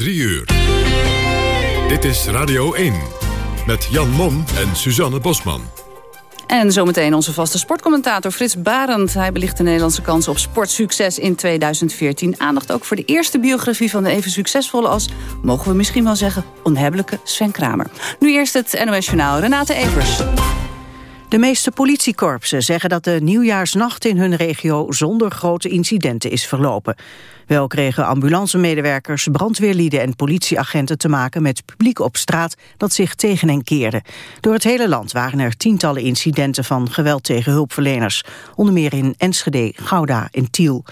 3 uur. Dit is Radio 1 met Jan Mom en Suzanne Bosman. En zometeen onze vaste sportcommentator Frits Barend. Hij belicht de Nederlandse kansen op sportsucces in 2014. Aandacht ook voor de eerste biografie van de even succesvolle als... mogen we misschien wel zeggen, onhebbelijke Sven Kramer. Nu eerst het NOS Journaal, Renate Evers. De meeste politiekorpsen zeggen dat de nieuwjaarsnacht in hun regio zonder grote incidenten is verlopen. Wel kregen ambulancemedewerkers, brandweerlieden en politieagenten te maken met publiek op straat dat zich tegen hen keerde. Door het hele land waren er tientallen incidenten van geweld tegen hulpverleners. Onder meer in Enschede, Gouda en Tiel.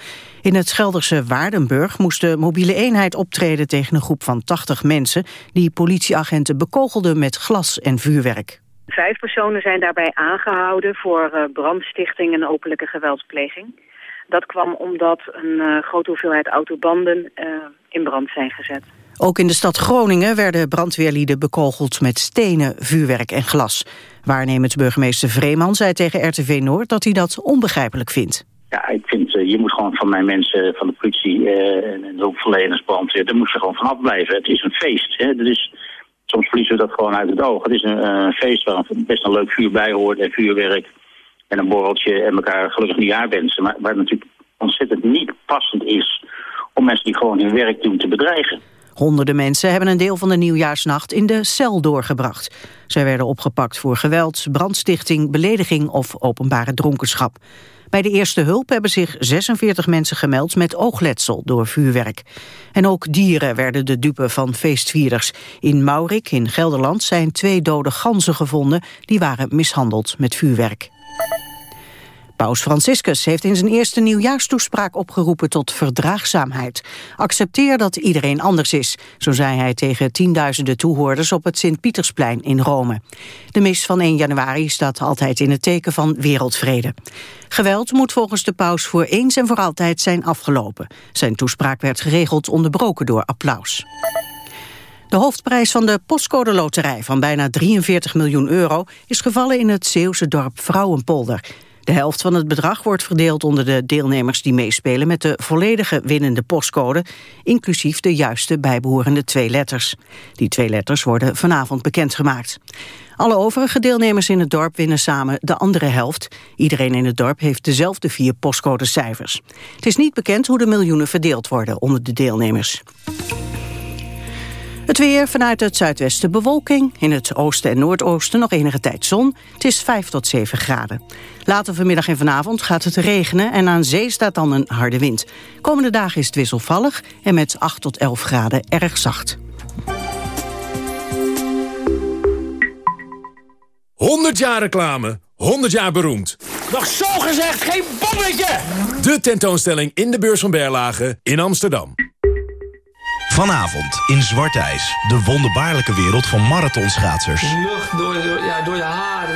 In het Gelderse Waardenburg moest de mobiele eenheid optreden tegen een groep van 80 mensen die politieagenten bekogelden met glas en vuurwerk. Vijf personen zijn daarbij aangehouden voor uh, brandstichting en openlijke geweldspleging. Dat kwam omdat een uh, grote hoeveelheid autobanden uh, in brand zijn gezet. Ook in de stad Groningen werden brandweerlieden bekogeld met stenen, vuurwerk en glas. Waarnemend burgemeester Vreeman zei tegen RTV Noord dat hij dat onbegrijpelijk vindt. Ja, ik vind, je moet gewoon van mijn mensen, van de politie en de hulpverleners, brandweer, daar moet je gewoon vanaf blijven. Het is een feest. Hè? Dat is soms verliezen we dat gewoon uit het oog. Het is een, een feest waar best een leuk vuur bij hoort en vuurwerk en een borreltje en elkaar gelukkig nieuwjaar wensen. Maar waar het natuurlijk ontzettend niet passend is om mensen die gewoon hun werk doen te bedreigen. Honderden mensen hebben een deel van de nieuwjaarsnacht in de cel doorgebracht. Zij werden opgepakt voor geweld, brandstichting, belediging of openbare dronkenschap. Bij de eerste hulp hebben zich 46 mensen gemeld met oogletsel door vuurwerk. En ook dieren werden de dupe van feestvierders. In Maurik in Gelderland zijn twee dode ganzen gevonden... die waren mishandeld met vuurwerk. Paus Franciscus heeft in zijn eerste nieuwjaarstoespraak opgeroepen tot verdraagzaamheid. Accepteer dat iedereen anders is, zo zei hij tegen tienduizenden toehoorders op het Sint-Pietersplein in Rome. De mis van 1 januari staat altijd in het teken van wereldvrede. Geweld moet volgens de paus voor eens en voor altijd zijn afgelopen. Zijn toespraak werd geregeld onderbroken door applaus. De hoofdprijs van de postcode loterij van bijna 43 miljoen euro... is gevallen in het Zeeuwse dorp Vrouwenpolder. De helft van het bedrag wordt verdeeld onder de deelnemers die meespelen met de volledige winnende postcode, inclusief de juiste bijbehorende twee letters. Die twee letters worden vanavond bekendgemaakt. Alle overige deelnemers in het dorp winnen samen de andere helft. Iedereen in het dorp heeft dezelfde vier postcodecijfers. Het is niet bekend hoe de miljoenen verdeeld worden onder de deelnemers. Het weer vanuit het zuidwesten bewolking. In het oosten en noordoosten nog enige tijd zon. Het is 5 tot 7 graden. Later vanmiddag en vanavond gaat het regenen... en aan zee staat dan een harde wind. Komende dagen is het wisselvallig en met 8 tot 11 graden erg zacht. 100 jaar reclame, 100 jaar beroemd. Nog zo gezegd, geen bommetje! De tentoonstelling in de beurs van Berlage in Amsterdam. Vanavond in Zwart IJs. De wonderbaarlijke wereld van marathonschaatsers. Lucht door, door, ja, door je haar,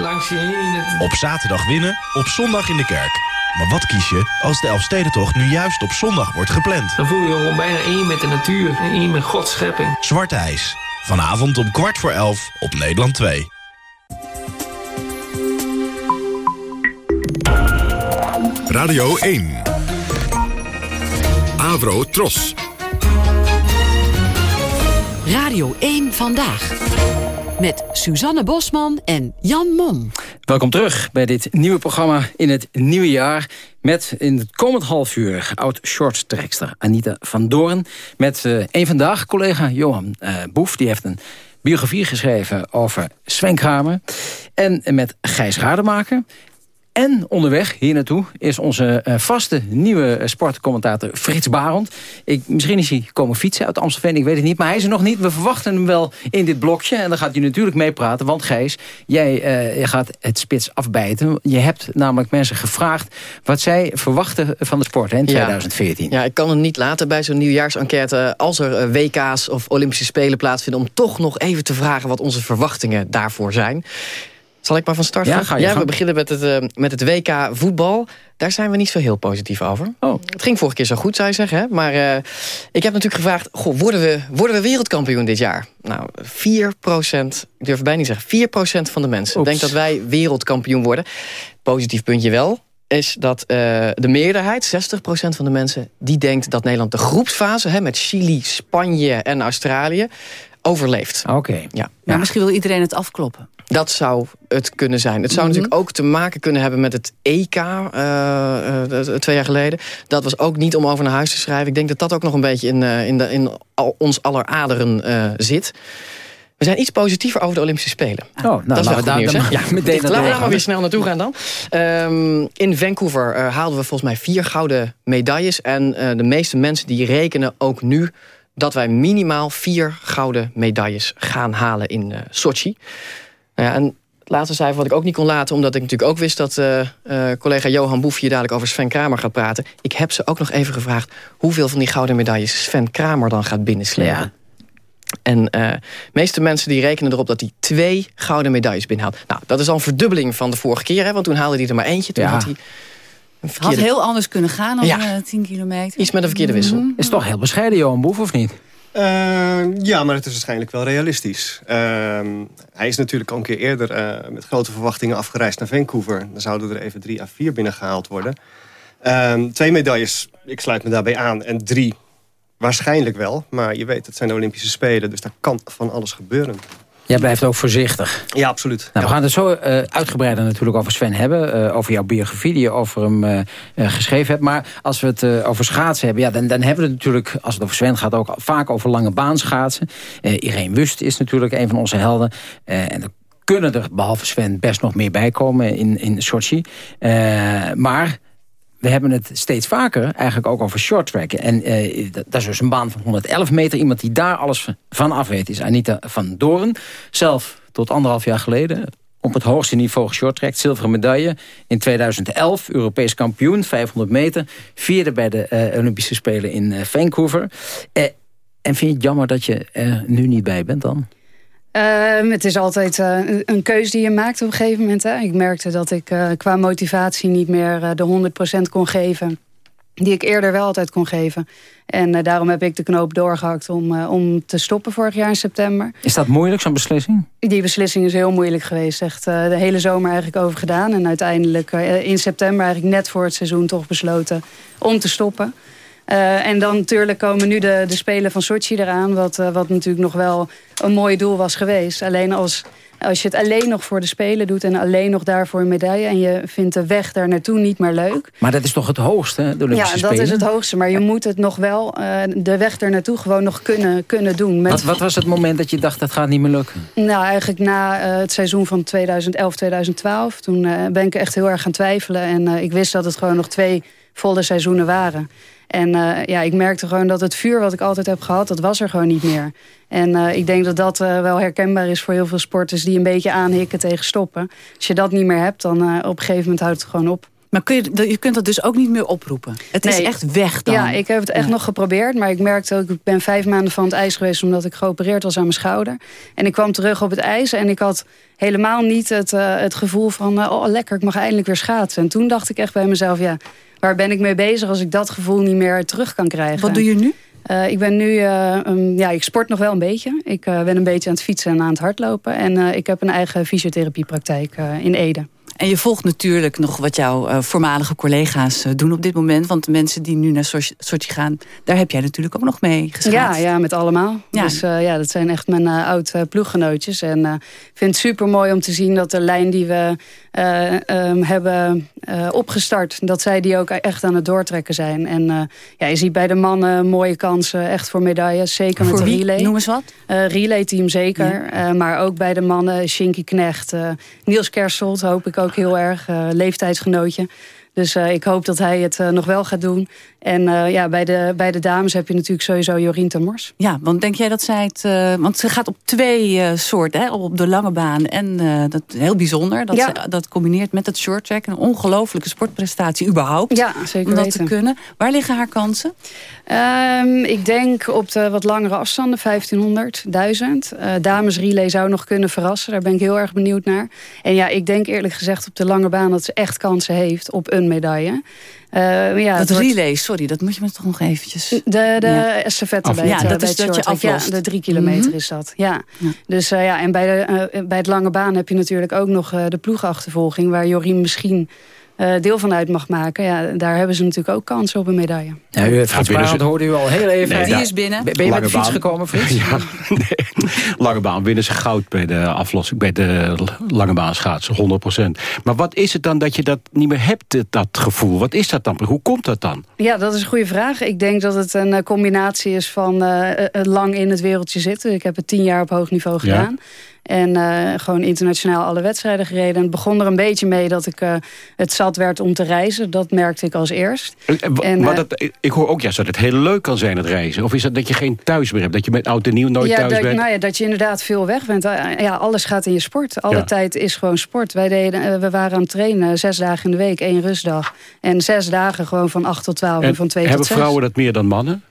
langs je heen. Het... Op zaterdag winnen, op zondag in de kerk. Maar wat kies je als de Elfstedentocht nu juist op zondag wordt gepland? Dan voel je je gewoon bijna één met de natuur en één met Gods schepping. Zwart IJs. Vanavond om kwart voor elf op Nederland 2. Radio 1. Avro Tros. Radio 1 Vandaag. Met Suzanne Bosman en Jan Mom. Welkom terug bij dit nieuwe programma in het nieuwe jaar. Met in het komend half uur oud-shorttrekster Anita van Doorn. Met uh, een vandaag collega Johan uh, Boef. Die heeft een biografie geschreven over Sven Kramer. En met Gijs Rademaker. En onderweg hier naartoe is onze uh, vaste nieuwe sportcommentator Frits Barend. Ik, misschien is hij komen fietsen uit Amstelveen, ik weet het niet. Maar hij is er nog niet. We verwachten hem wel in dit blokje. En dan gaat hij natuurlijk meepraten. Want Gijs, jij uh, gaat het spits afbijten. Je hebt namelijk mensen gevraagd wat zij verwachten van de sport hè, in 2014. Ja, ja, ik kan het niet laten bij zo'n nieuwjaarsenquête... als er uh, WK's of Olympische Spelen plaatsvinden... om toch nog even te vragen wat onze verwachtingen daarvoor zijn. Zal ik maar van start ja, ja, we beginnen met het, uh, met het WK voetbal. Daar zijn we niet zo heel positief over. Oh. Het ging vorige keer zo goed, zou je zeggen. Hè? Maar uh, ik heb natuurlijk gevraagd... Goh, worden, we, worden we wereldkampioen dit jaar? Nou, 4 procent, ik durf het bijna niet zeggen... 4 procent van de mensen Oeps. denkt dat wij wereldkampioen worden. Positief puntje wel. is dat de meerderheid, 60% van de mensen... die denkt dat Nederland de groepsfase hè, met Chili, Spanje en Australië overleeft. Oké. Ja. Maar misschien wil iedereen het afkloppen. Dat zou het kunnen zijn. Het zou Mhm. natuurlijk ook te maken kunnen hebben met het EK uh, uh, twee jaar geleden. Dat was ook niet om over naar huis te schrijven. Ik denk dat dat ook nog een beetje in, uh, in, de, in al, ons aller aderen zit. We zijn iets positiever over de Olympische Spelen. Oh, nou, dat is wel goed nieuws, dan- ja, meteen Laten we maar weer snel naartoe gaan dan. Ehm, in Vancouver uh, haalden we volgens mij vier gouden medailles. En uh, de meeste mensen die rekenen ook nu dat wij minimaal vier gouden medailles gaan halen in uh, Sochi. Nou ja, en het laatste cijfer wat ik ook niet kon laten... omdat ik natuurlijk ook wist dat uh, uh, collega Johan Boef... hier dadelijk over Sven Kramer gaat praten. Ik heb ze ook nog even gevraagd... hoeveel van die gouden medailles Sven Kramer dan gaat binnenslepen. Ja. En de meeste mensen die rekenen erop dat hij twee gouden medailles binnenhaalt. Nou, dat is al een verdubbeling van de vorige keer. Hè, want toen haalde hij er maar eentje. Toen Ja. had hij een Had heel anders kunnen gaan dan Ja. eh, 10 kilometer. Iets met een verkeerde wissel. Mhm. Is toch heel bescheiden, Johan Boef, of niet? Uh, ja, maar het is waarschijnlijk wel realistisch. Uh, hij is natuurlijk al een keer eerder uh, met grote verwachtingen afgereisd naar Vancouver. Dan zouden er even drie à vier binnengehaald worden. Ehm, twee medailles, ik sluit me daarbij aan. En drie, waarschijnlijk wel. Maar je weet, het zijn de Olympische Spelen. Dus daar kan van alles gebeuren. Jij blijft ook voorzichtig. Ja, absoluut. Nou, we gaan het zo uh, uitgebreider natuurlijk over Sven hebben. Uh, over jouw biografie die je over hem uh, geschreven hebt. Maar als we het over schaatsen hebben... Ja, dan, dan hebben we het natuurlijk, als het over Sven gaat... ook vaak over lange baanschaatsen. Irene Wust is natuurlijk een van onze helden. en er kunnen er, behalve Sven, best nog meer bij komen in, in Sochi. maar we hebben het steeds vaker eigenlijk ook over short track. En uh, dat, is dus een baan van 111 meter. Iemand die daar alles van af weet is Anita van Doren. Zelf tot anderhalf jaar geleden op het hoogste niveau geshorttrackt. Zilveren medaille in 2011. Europees kampioen, 500 meter. Vierde bij de uh, Olympische Spelen in uh, Vancouver. en vind je het jammer dat je er nu niet bij bent dan? Uh, het is altijd uh, een keuze die je maakt op een gegeven moment. Hè. Ik merkte dat ik uh, qua motivatie niet meer de 100% kon geven. Die ik eerder wel altijd kon geven. En daarom heb ik de knoop doorgehakt om, om te stoppen vorig jaar in september. Is dat moeilijk, zo'n beslissing? Die beslissing is heel moeilijk geweest. Echt de hele zomer eigenlijk over gedaan. En uiteindelijk in september eigenlijk net voor het seizoen toch besloten om te stoppen. Uh, en dan natuurlijk komen nu de, de Spelen van Sochi eraan. Wat, uh, wat natuurlijk nog wel een mooi doel was geweest. Alleen als, als je het alleen nog voor de Spelen doet... en alleen nog daarvoor een medaille... en je vindt de weg daar naartoe niet meer leuk. Maar dat is toch het hoogste, de Olympische Ja, Spelen? dat is het hoogste. Maar je moet het nog wel, uh, de weg daar naartoe gewoon nog kunnen, kunnen doen. Met... Wat, wat, was het moment dat je dacht, dat gaat niet meer lukken? Nou, eigenlijk na het seizoen van 2011, 2012. Toen ben ik echt heel erg gaan twijfelen. En ik wist dat het gewoon nog twee volle seizoenen waren. En uh, ja, ik merkte gewoon dat het vuur wat ik altijd heb gehad, dat was er gewoon niet meer. En uh, ik denk dat dat uh, wel herkenbaar is voor heel veel sporters die een beetje aanhikken tegen stoppen. Als je dat niet meer hebt, dan op een gegeven moment houdt het gewoon op. Maar kun je, je kunt dat dus ook niet meer oproepen? Het is echt weg dan? Ja, ik heb het echt Ja. nog geprobeerd. Maar ik merkte ook, ik ben vijf maanden van het ijs geweest... omdat ik geopereerd was aan mijn schouder. En ik kwam terug op het ijs en ik had helemaal niet het, eh, het gevoel van... eh, oh, lekker, ik mag eindelijk weer schaatsen. En toen dacht ik echt bij mezelf, ja, waar ben ik mee bezig... als ik dat gevoel niet meer terug kan krijgen. Wat doe je nu? Eh, ik ben nu, eh, um, ja, ik sport nog wel een beetje. Ik eh, ben een beetje aan het fietsen en aan het hardlopen. En ik heb een eigen fysiotherapiepraktijk in Ede. En je volgt natuurlijk nog wat jouw eh, voormalige collega's eh, doen op dit moment. Want de mensen die nu naar Sochi gaan, daar heb jij natuurlijk ook nog mee Ja, geschaatst. ja, met allemaal. Ja. Dus eh, ja, dat zijn echt mijn eh, oud ploeggenootjes. En ik vind het super mooi om te zien dat de lijn die we eh, ehm, hebben opgestart, dat zij die ook echt aan het doortrekken zijn. En ja, je ziet bij de mannen mooie kansen echt voor medailles. Zeker met de wie? relay. Noem eens wat. Relay team zeker. Maar ook bij de mannen Shinky Knecht. Niels Kerselt hoop ik ook heel erg. eh, leeftijdsgenootje. Dus eh, ik hoop dat hij het eh, nog wel gaat doen. En eh, ja, bij de, bij de dames heb je natuurlijk sowieso Jorien ten Mors. Ja, want denk jij dat zij het... want ze gaat op twee soorten, hè, op de lange baan. En dat is heel bijzonder. Dat Ja. ze dat combineert met het short track. Een ongelofelijke sportprestatie überhaupt. Ja, zeker om dat weten. te kunnen. Waar liggen haar kansen? Ehm, ik denk op de wat langere afstanden, 1500, 1000. Eh dames relay zou nog kunnen verrassen. Daar ben ik heel erg benieuwd naar. En ja, ik denk eerlijk gezegd op de lange baan... dat ze echt kansen heeft op een medaille. Eh, ja, dat wordt- relay, sorry, dat moet je me toch nog eventjes... De, de Ja. bij ja, het, eh, dat is dat je aflost. Ja, de drie kilometer Mhm. is dat. Ja. Ja. Dus eh, ja, en bij, de, bij het lange baan heb je natuurlijk ook nog de ploegachtervolging... waar Jorien misschien deel van uit mag maken... Ja, daar hebben ze natuurlijk ook kans op een medaille. Ja, u heeft ja, dat hoorde u al heel even. Nee, die is binnen. Ben je met de fiets gekomen, Frits? Ja, nee. Lange baan winnen ze goud bij de aflossing, bij de lange baan schaatsen, 100%. Maar wat is het dan dat je dat niet meer hebt, dat gevoel? Wat is dat dan? Hoe komt dat dan? Ja, dat is een goede vraag. Ik denk dat het een combinatie is van uh, lang in het wereldje zitten. Ik heb het tien jaar op hoog niveau gedaan. En uh, gewoon internationaal alle wedstrijden gereden. En het begon er een beetje mee dat ik uh, het zat werd om te reizen. Dat merkte ik als eerst. En, maar dat, ik hoor ook juist dat het heel leuk kan zijn, het reizen. Of is dat dat je geen thuis meer hebt? Dat je met oud en nieuw nooit thuis dat, bent? Nou ja, dat je inderdaad veel weg bent. Ja, alles gaat in je sport. Alle tijd is gewoon sport. Wij deden, we waren aan het trainen zes dagen in de week, één rustdag. En zes dagen gewoon van acht tot twaalf en, van twee tot zes. Hebben vrouwen dat meer dan mannen?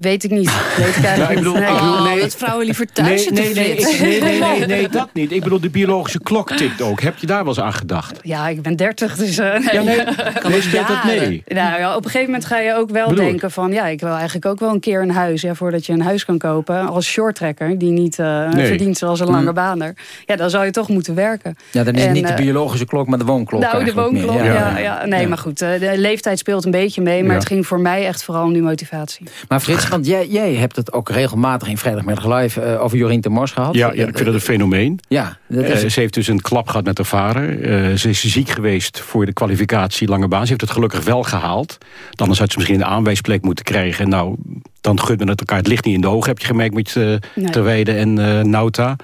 Weet ik niet. Weet ik eigenlijk ik bedoel, niet. Oh, nee. dat vrouwen liever thuis nee, nee, nee, nee, nee, nee, nee, dat niet. Ik bedoel, de biologische klok tikt ook. Heb je daar wel eens aan gedacht? Ja, ik ben dertig, dus... Uh, nee. Ja, nee, nee speelt dat mee? Nou ja, op een gegeven moment ga je ook wel denken van... ja, ik wil eigenlijk ook wel een keer een huis... Ja, voordat je een huis kan kopen als shorttrekker... die niet uh, nee. verdient zoals een lange mm. baaner. Ja, dan zou je toch moeten werken. Ja, dan is het niet de biologische klok, maar de woonklok Nou, de woonklok, ja. ja, ja. Nee, maar goed, de leeftijd speelt een beetje mee... maar het ging voor mij echt vooral om die motivatie. Maar Frits, want jij, jij hebt het ook regelmatig in Vrijdagmiddag Live uh, over Jorien Mors gehad. Ja, ja, ik vind dat een fenomeen. Ja, dat is... uh, ze heeft dus een klap gehad met haar vader. Uh, ze is ziek geweest voor de kwalificatie lange baan. Ze heeft het gelukkig wel gehaald. Anders had ze misschien een aanwijsplek moeten krijgen. Nou, dan gunt men het elkaar. Het ligt niet in de ogen, heb je gemerkt met uh, nee. Terweide en Nauta.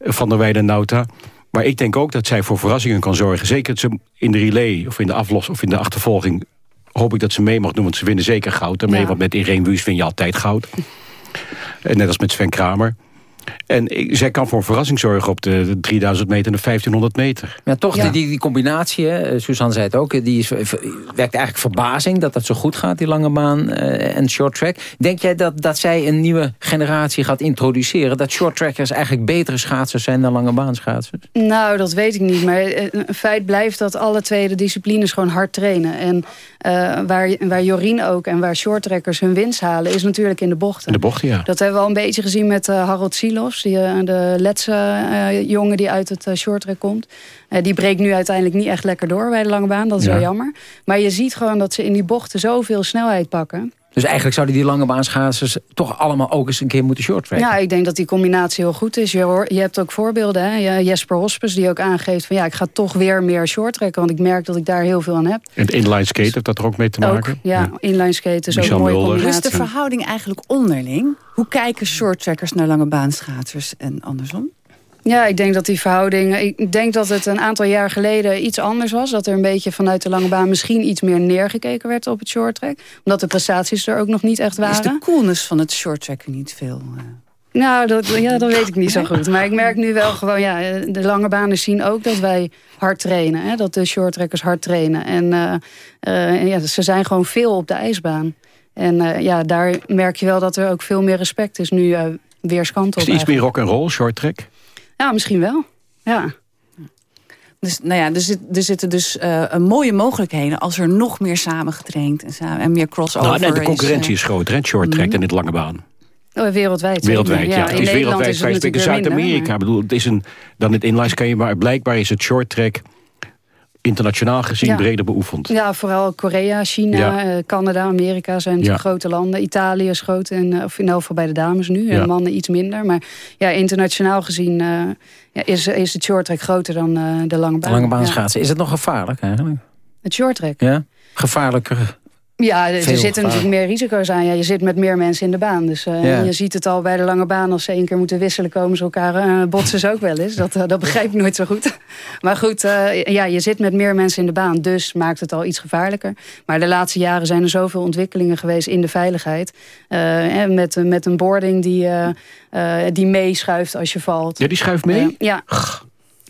Van der Weide en Nauta. Maar ik denk ook dat zij voor verrassingen kan zorgen. Zeker dat ze in de relay of in de aflos of in de achtervolging hoop ik dat ze mee mag doen, want ze winnen zeker goud. Daarmee, ja. want met Irene Wüst win je altijd goud. Net als met Sven Kramer. En ik, zij kan voor een verrassing zorgen op de, de 3000 meter en de 1500 meter. Ja, toch ja. Die, die, die, combinatie, hè, Suzanne zei het ook... die is, werkt eigenlijk verbazing dat dat zo goed gaat, die lange baan uh, en short track. Denk jij dat, dat zij een nieuwe generatie gaat introduceren... dat short trackers eigenlijk betere schaatsers zijn dan lange baanschaatsers? Nou, dat weet ik niet. Maar een feit blijft dat alle twee de disciplines gewoon hard trainen. En uh, waar, waar Jorien ook en waar short trackers hun winst halen... is natuurlijk in de bochten. In de bochten, ja. Dat hebben we al een beetje gezien met uh, Harold Silos... Die, de letse uh, jongen die uit het uh, shorttrack komt. Uh, die breekt nu uiteindelijk niet echt lekker door bij de lange baan. Dat is ja. wel jammer. Maar je ziet gewoon dat ze in die bochten zoveel snelheid pakken. Dus eigenlijk zouden die lange baanschaatsers toch allemaal ook eens een keer moeten shorttracken? Ja, ik denk dat die combinatie heel goed is. Je, hoor, je hebt ook voorbeelden. Hè? Jesper Hospes die ook aangeeft van ja, ik ga toch weer meer shorttracken. Want ik merk dat ik daar heel veel aan heb. En inline skate heeft dat er ook mee te maken? Ook, ja, ja. inline skate is Michel ook een mooie combinatie. Hoe is de verhouding eigenlijk onderling? Hoe kijken shorttrackers naar lange baanschaatsers en andersom? Ja, ik denk dat die verhouding... Ik denk dat het een aantal jaar geleden iets anders was. Dat er een beetje vanuit de lange baan misschien iets meer neergekeken werd op het shorttrack. Omdat de prestaties er ook nog niet echt waren. Is de coolness van het shorttrack niet veel... Uh... Nou, dat, ja, dat weet ik niet zo goed. Maar ik merk nu wel gewoon, ja, de lange banen zien ook dat wij hard trainen. Hè? Dat de shorttrackers hard trainen. En uh, uh, ja, ze zijn gewoon veel op de ijsbaan. En uh, ja, daar merk je wel dat er ook veel meer respect is nu weerskant op. Is het iets meer rock and roll, shorttrack? Ja, misschien wel. Ja. Dus, nou ja, er, zit, er zitten dus uh, mooie mogelijkheden als er nog meer samen getraind en, samen, en meer crossover nou, nee, de concurrentie is, uh, is groter, en short track mm -hmm. en dit lange baan. Oh, wereldwijd. Wereldwijd, ja. ja. Het is wereldwijd vrij spreken. Zuid-Amerika, bedoel, het is een, dan het inlines kan je maar blijkbaar is het short track internationaal gezien ja. breder beoefend. Ja, vooral Korea, China, ja. uh, Canada, Amerika zijn grote landen. Italië is groot, en, of in geval bij de dames nu. En mannen iets minder. Maar ja, internationaal gezien uh, is, is het shorttrack groter dan uh, de lange baan. Lange baan schaatsen. Is het nog gevaarlijk eigenlijk? Het shorttrack? Ja, gevaarlijker ja, er Veel zitten natuurlijk meer risico's aan. Ja, je zit met meer mensen in de baan. Dus uh, ja. je ziet het al bij de lange baan. Als ze één keer moeten wisselen, komen ze elkaar uh, botsen ze ook wel eens. Dat, uh, dat begrijp ik nooit zo goed. maar goed, ja, je zit met meer mensen in de baan. Dus maakt het al iets gevaarlijker. Maar de laatste jaren zijn er zoveel ontwikkelingen geweest in de veiligheid. met, met een boarding die, die meeschuift als je valt. Ja, die schuift mee? ja.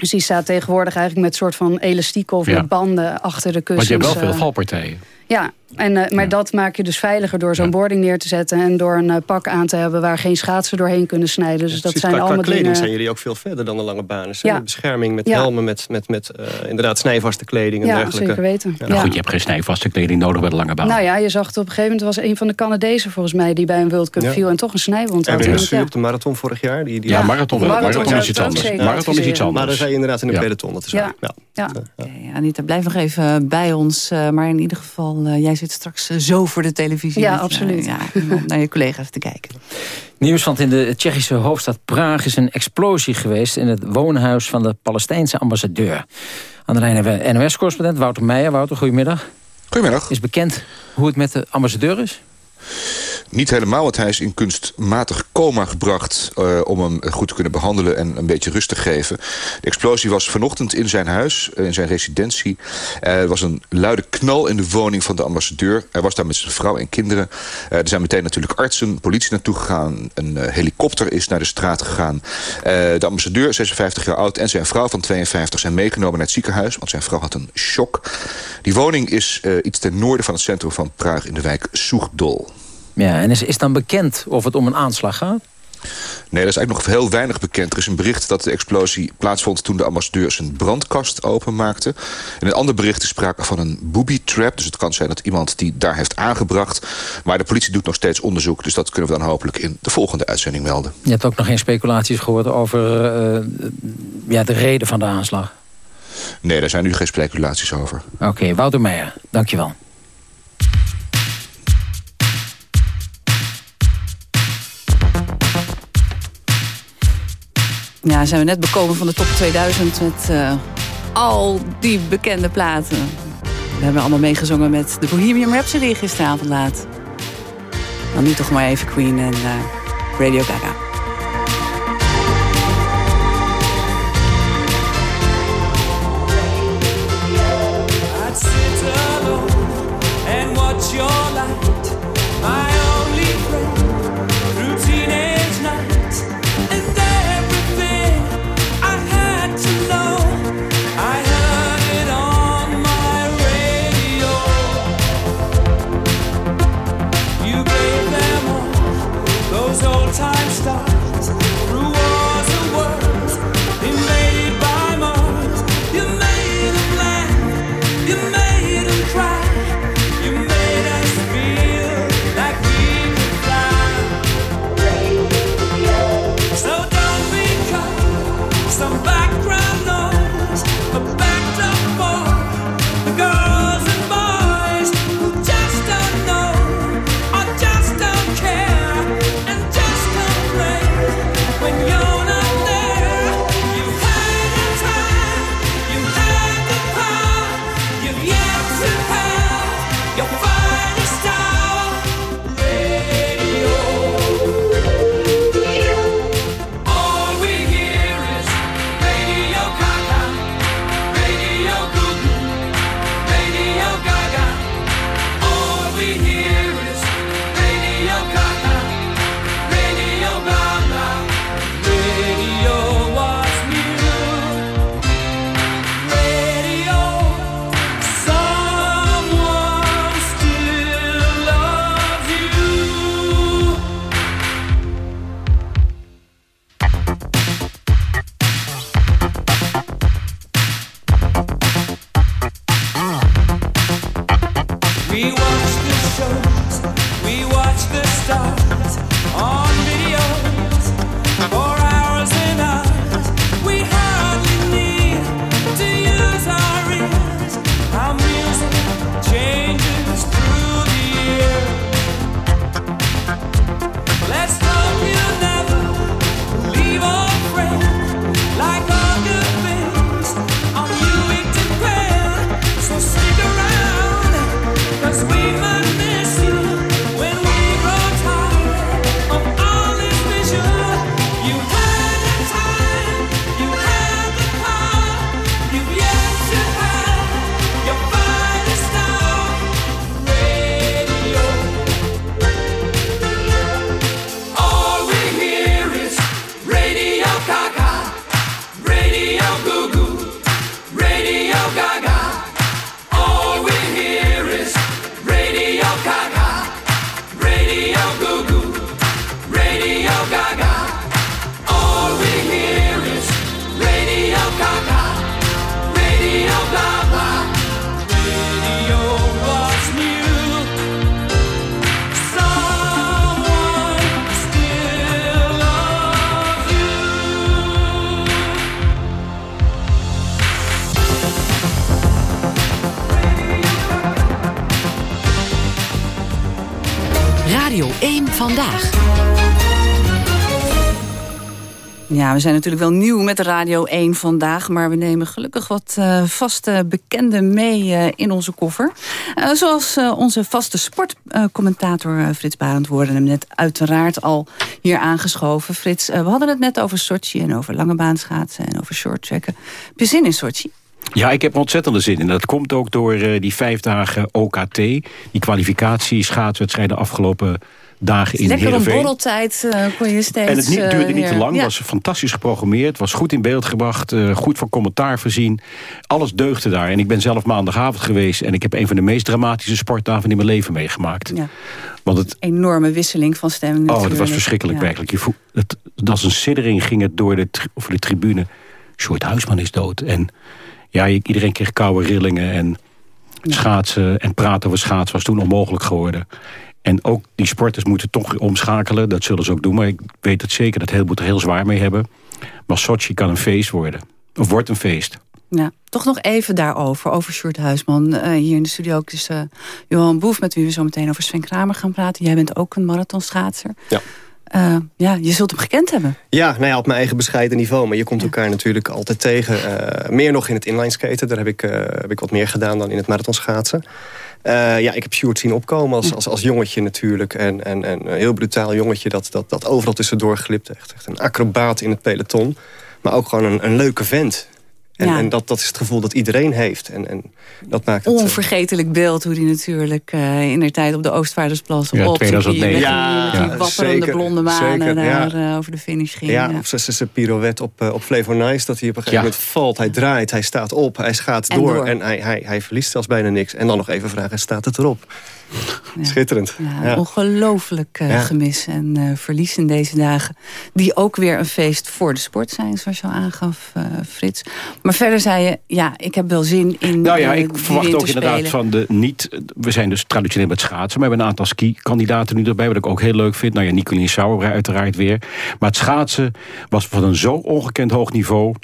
Dus die staat tegenwoordig eigenlijk met soort van elastiek of ja. met banden achter de kussens. Maar je hebt wel veel valpartijen. Ja, En, uh, maar dat maak je dus veiliger door zo'n boarding neer te zetten... en door een uh, pak aan te hebben waar geen schaatsen doorheen kunnen snijden. Dus dat zijn allemaal kleding dingen... zijn jullie ook veel verder dan de lange banen. Ja. Met bescherming, met helmen, met, met, met uh, inderdaad snijvaste kleding en ja, dergelijke. zeker weten. Ja. Nou goed, je hebt geen snijvaste kleding nodig bij de lange baan. Nou ja, je zag het op een gegeven moment... was een van de Canadezen volgens mij die bij een World Cup viel... en toch een snijwond had. En op de marathon vorig jaar. Die, die ja, marathon, marathon, marathon is iets anders. Marathon is iets anders. Maar dan zei je inderdaad in de peloton. Dat is ja. Ja. Ja. Anita, blijf nog even bij ons. maar in ieder geval, jij zit straks zo voor de televisie. Ja, met, absoluut. ja, om naar je collega's te kijken. Nieuws van in de Tsjechische hoofdstad Praag is een explosie geweest... in het woonhuis van de Palestijnse ambassadeur. Aan de lijn hebben we NOS-correspondent Wouter Meijer. Wouter, goedemiddag. Goedemiddag. Is bekend hoe het met de ambassadeur is? Niet helemaal, want hij is in kunstmatig coma gebracht... Uh, om hem goed te kunnen behandelen en een beetje rust te geven. De explosie was vanochtend in zijn huis, in zijn residentie. Er was een luide knal in de woning van de ambassadeur. Hij was daar met zijn vrouw en kinderen. Uh, er zijn meteen natuurlijk artsen, politie naartoe gegaan. Een helikopter is naar de straat gegaan. de ambassadeur, 56 jaar oud, en zijn vrouw van 52... zijn meegenomen naar het ziekenhuis, want zijn vrouw had een shock. Die woning is iets ten noorden van het centrum van Praag... in de wijk Soegdol. Ja, en is, is dan bekend of het om een aanslag gaat? Nee, dat is eigenlijk nog heel weinig bekend. Er is een bericht dat de explosie plaatsvond toen de ambassadeur zijn brandkast openmaakte. In een ander bericht is sprake van een booby trap. Dus het kan zijn dat iemand die daar heeft aangebracht. Maar de politie doet nog steeds onderzoek. Dus dat kunnen we dan hopelijk in de volgende uitzending melden. Je hebt ook nog geen speculaties gehoord over uh, ja, de reden van de aanslag? Nee, daar zijn nu geen speculaties over. Oké, okay, Wouter Meijer, dankjewel. Ja, zijn we net bekomen van de top 2000 met uh, al die bekende platen. We hebben allemaal meegezongen met de Bohemian Rhapsody gisteravond laat. Dan nu toch maar even Queen en uh, Radio Gaga. We zijn natuurlijk wel nieuw met Radio 1 vandaag... maar we nemen gelukkig wat uh, vaste bekenden mee uh, in onze koffer. Uh, zoals onze vaste sportcommentator Frits Barend worden hem net uiteraard al hier aangeschoven. Frits, we hadden het net over Sochi en over langebaanschaatsen en over shorttracken. Heb je zin in Sochi? Ja, ik heb ontzettende zin in. Dat komt ook door die vijf dagen OKT. Die kwalificatie schaatswedstrijden afgelopen dagen in Lekker Heerenveen. een borreltijd uh, kon je steeds... En het niet, duurde niet te lang, ja. was fantastisch geprogrammeerd... was goed in beeld gebracht, uh, goed van commentaar voorzien. Alles deugde daar. En ik ben zelf maandagavond geweest... en ik heb een van de meest dramatische sportdagen in mijn leven meegemaakt. Ja. Want het, Enorme wisseling van stemming Oh, natuurlijk. dat was verschrikkelijk Ja. werkelijk. Je voel, dat als een siddering ging het door de, over de tribune. Sjoerd Huisman is dood. En ja, iedereen kreeg koude rillingen. En schaatsen en praten over schaatsen was toen onmogelijk geworden. En ook die sporters moeten toch omschakelen. Dat zullen ze ook doen. Maar ik weet het zeker dat heel moet er heel zwaar mee hebben. Maar Sochi kan een feest worden. Of wordt een feest. Ja, toch nog even daarover, over Sjoerd Huisman. Eh, hier in de studio ook is eh, Johan Boef... met wie we zo meteen over Sven Kramer gaan praten. Jij bent ook een marathonschaatser. Ja. Eh, ja, je zult hem gekend hebben. Ja, nou ja, op mijn eigen bescheiden niveau. Maar je komt elkaar natuurlijk altijd tegen. Eh, meer nog in het inlineskaten. Daar heb ik, eh, heb ik wat meer gedaan dan in het marathonschaatsen. Eh, ja, ik heb Sjoerd zien opkomen als, als, als jongetje natuurlijk. En, en, en een heel brutaal jongetje dat, dat, dat overal tussendoor glipt. Echt, echt een acrobaat in het peloton. Maar ook gewoon een, een leuke vent. En, Ja. en dat, dat is het gevoel dat iedereen heeft. En, en dat maakt het... eh, Onvergetelijk beeld hoe die natuurlijk eh, in de tijd op de Oostvaardersplas... Ja, op zijn 2009. knieën met Ja, die, met die ja, wapperende zeker, blonde manen zeker, ja. daar eh, over de finish ging. Ja, ja. of zijn- zijn pirouette op, op Flavor Nice. Dat hij op een gegeven Ja. moment valt. Hij draait, hij staat op, hij gaat En door. door. En hij, hij, hij verliest zelfs bijna niks. En dan nog even vragen, staat het erop? Schitterend. Ja, Ja. ongelooflijk eh, Ja. gemis en eh, verlies in deze dagen. Die ook weer een feest voor de sport zijn, zoals je al aangaf, eh, Frits. Maar verder zei je, ja, ik heb wel zin in Nou ja, ik verwacht ook inderdaad van de niet... We zijn dus traditioneel met schaatsen. Maar we hebben een aantal ski-kandidaten nu erbij. Wat ik ook heel leuk vind. Nou ja, Nicolien Sauerbrei uiteraard weer. Maar het schaatsen was van een zo ongekend hoog niveau